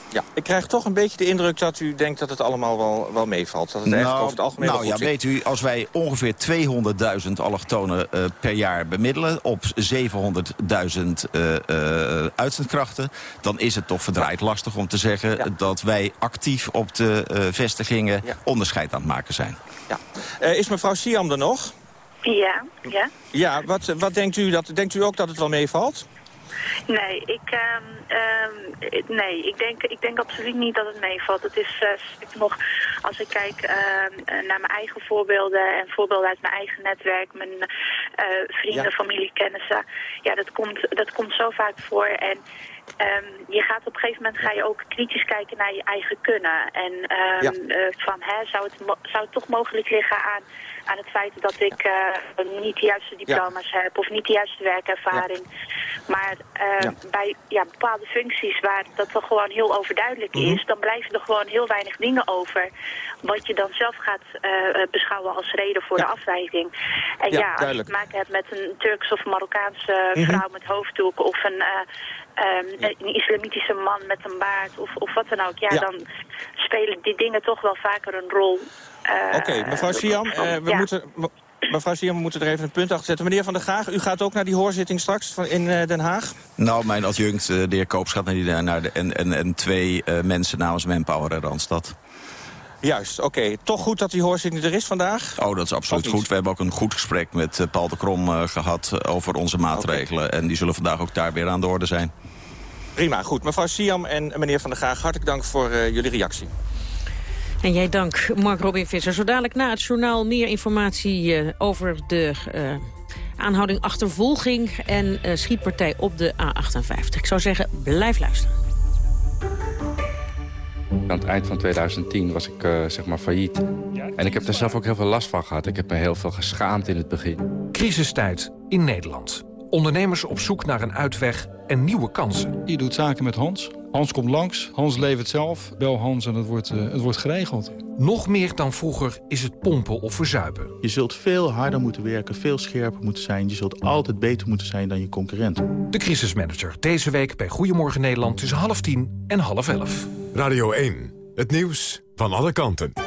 Ja, ik krijg toch een beetje de indruk dat u denkt dat het allemaal wel, wel meevalt. Dat het nou, over het algemeen nou ja, zit. weet u, als wij ongeveer 200.000 allochtonen uh, per jaar bemiddelen... op 700.000 uh, uh, uitzendkrachten... dan is het toch verdraaid lastig om te zeggen... Ja. dat wij actief op de uh, vestigingen ja. onderscheid aan het maken zijn. Ja. Uh, is mevrouw Siam er nog? Ja, ja. Ja, wat, wat denkt u? Dat, denkt u ook dat het wel meevalt? Nee, ik, um, um, nee ik, denk, ik denk absoluut niet dat het meevalt. Het is uh, nog, als ik kijk uh, naar mijn eigen voorbeelden en voorbeelden uit mijn eigen netwerk, mijn uh, vrienden, ja. familie, kennissen. Ja, dat komt, dat komt zo vaak voor. En Um, je gaat op een gegeven moment ga je ook kritisch kijken naar je eigen kunnen. En um, ja. uh, van, hè, zou, het zou het toch mogelijk liggen aan, aan het feit dat ik uh, niet de juiste diploma's ja. heb of niet de juiste werkervaring. Ja. Maar uh, bij ja, bepaalde functies waar dat toch gewoon heel overduidelijk mm -hmm. is, dan blijven er gewoon heel weinig dingen over wat je dan zelf gaat beschouwen als reden voor de afwijzing. En ja, als je te maken hebt met een Turks of Marokkaanse mm -hmm. vrouw met hoofddoek of een Um, een islamitische man met een baard of, of wat dan ook. Ja, ja, dan spelen die dingen toch wel vaker een rol. Uh, Oké, okay, mevrouw Siam, uh, we ja. moeten... Mevrouw Siam, we moeten er even een punt achter zetten. Meneer Van der Graag, u gaat ook naar die hoorzitting straks van in uh, Den Haag? Nou, mijn adjunct, de heer Koops, gaat naar, die, naar de, en, en, en twee mensen namens Manpower en Randstad. Juist, oké. Okay. Toch goed dat die hoorzitting er is vandaag? Oh, dat is absoluut goed. We hebben ook een goed gesprek met uh, Paul de Krom uh, gehad over onze maatregelen. Okay. En die zullen vandaag ook daar weer aan de orde zijn. Prima, goed. Mevrouw Siam en meneer Van der Graag, hartelijk dank voor uh, jullie reactie. En jij dank, Mark Robin Visser. Zo dadelijk na het journaal meer informatie over de aanhouding achtervolging... en schietpartij op de A58. Ik zou zeggen, blijf luisteren. Aan het eind van 2010 was ik uh, zeg maar failliet. En ik heb er zelf ook heel veel last van gehad. Ik heb me heel veel geschaamd in het begin. Crisistijd in Nederland. Ondernemers op zoek naar een uitweg en nieuwe kansen. Je doet zaken met Hans. Hans komt langs. Hans levert zelf. Bel Hans en het wordt, uh, het wordt geregeld. Nog meer dan vroeger is het pompen of verzuipen. Je zult veel harder moeten werken, veel scherper moeten zijn. Je zult altijd beter moeten zijn dan je concurrent. De crisismanager deze week bij Goedemorgen Nederland tussen half tien en half elf. Radio 1, het nieuws van alle kanten.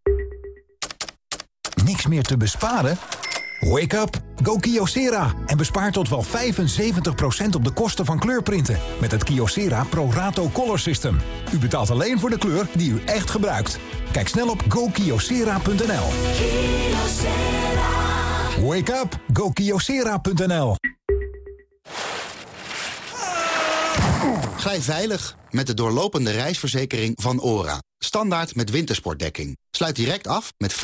Niks meer te besparen? Wake up, go Kyocera en bespaar tot wel 75% op de kosten van kleurprinten met het Kyocera Pro Rato Color System. U betaalt alleen voor de kleur die u echt gebruikt. Kijk snel op gokyocera.nl. Wake up, go Kyocera.nl. Glij veilig met de doorlopende reisverzekering van ORA. Standaard met wintersportdekking. Sluit direct af met 15%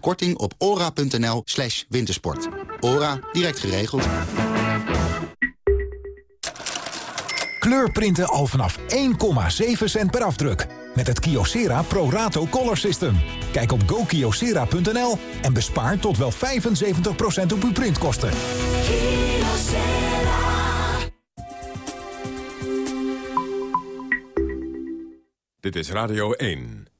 korting op ora.nl slash wintersport. ORA, direct geregeld. Kleurprinten al vanaf 1,7 cent per afdruk. Met het Kyocera Pro Rato Color System. Kijk op gokyocera.nl en bespaar tot wel 75% op uw printkosten. Dit is Radio 1.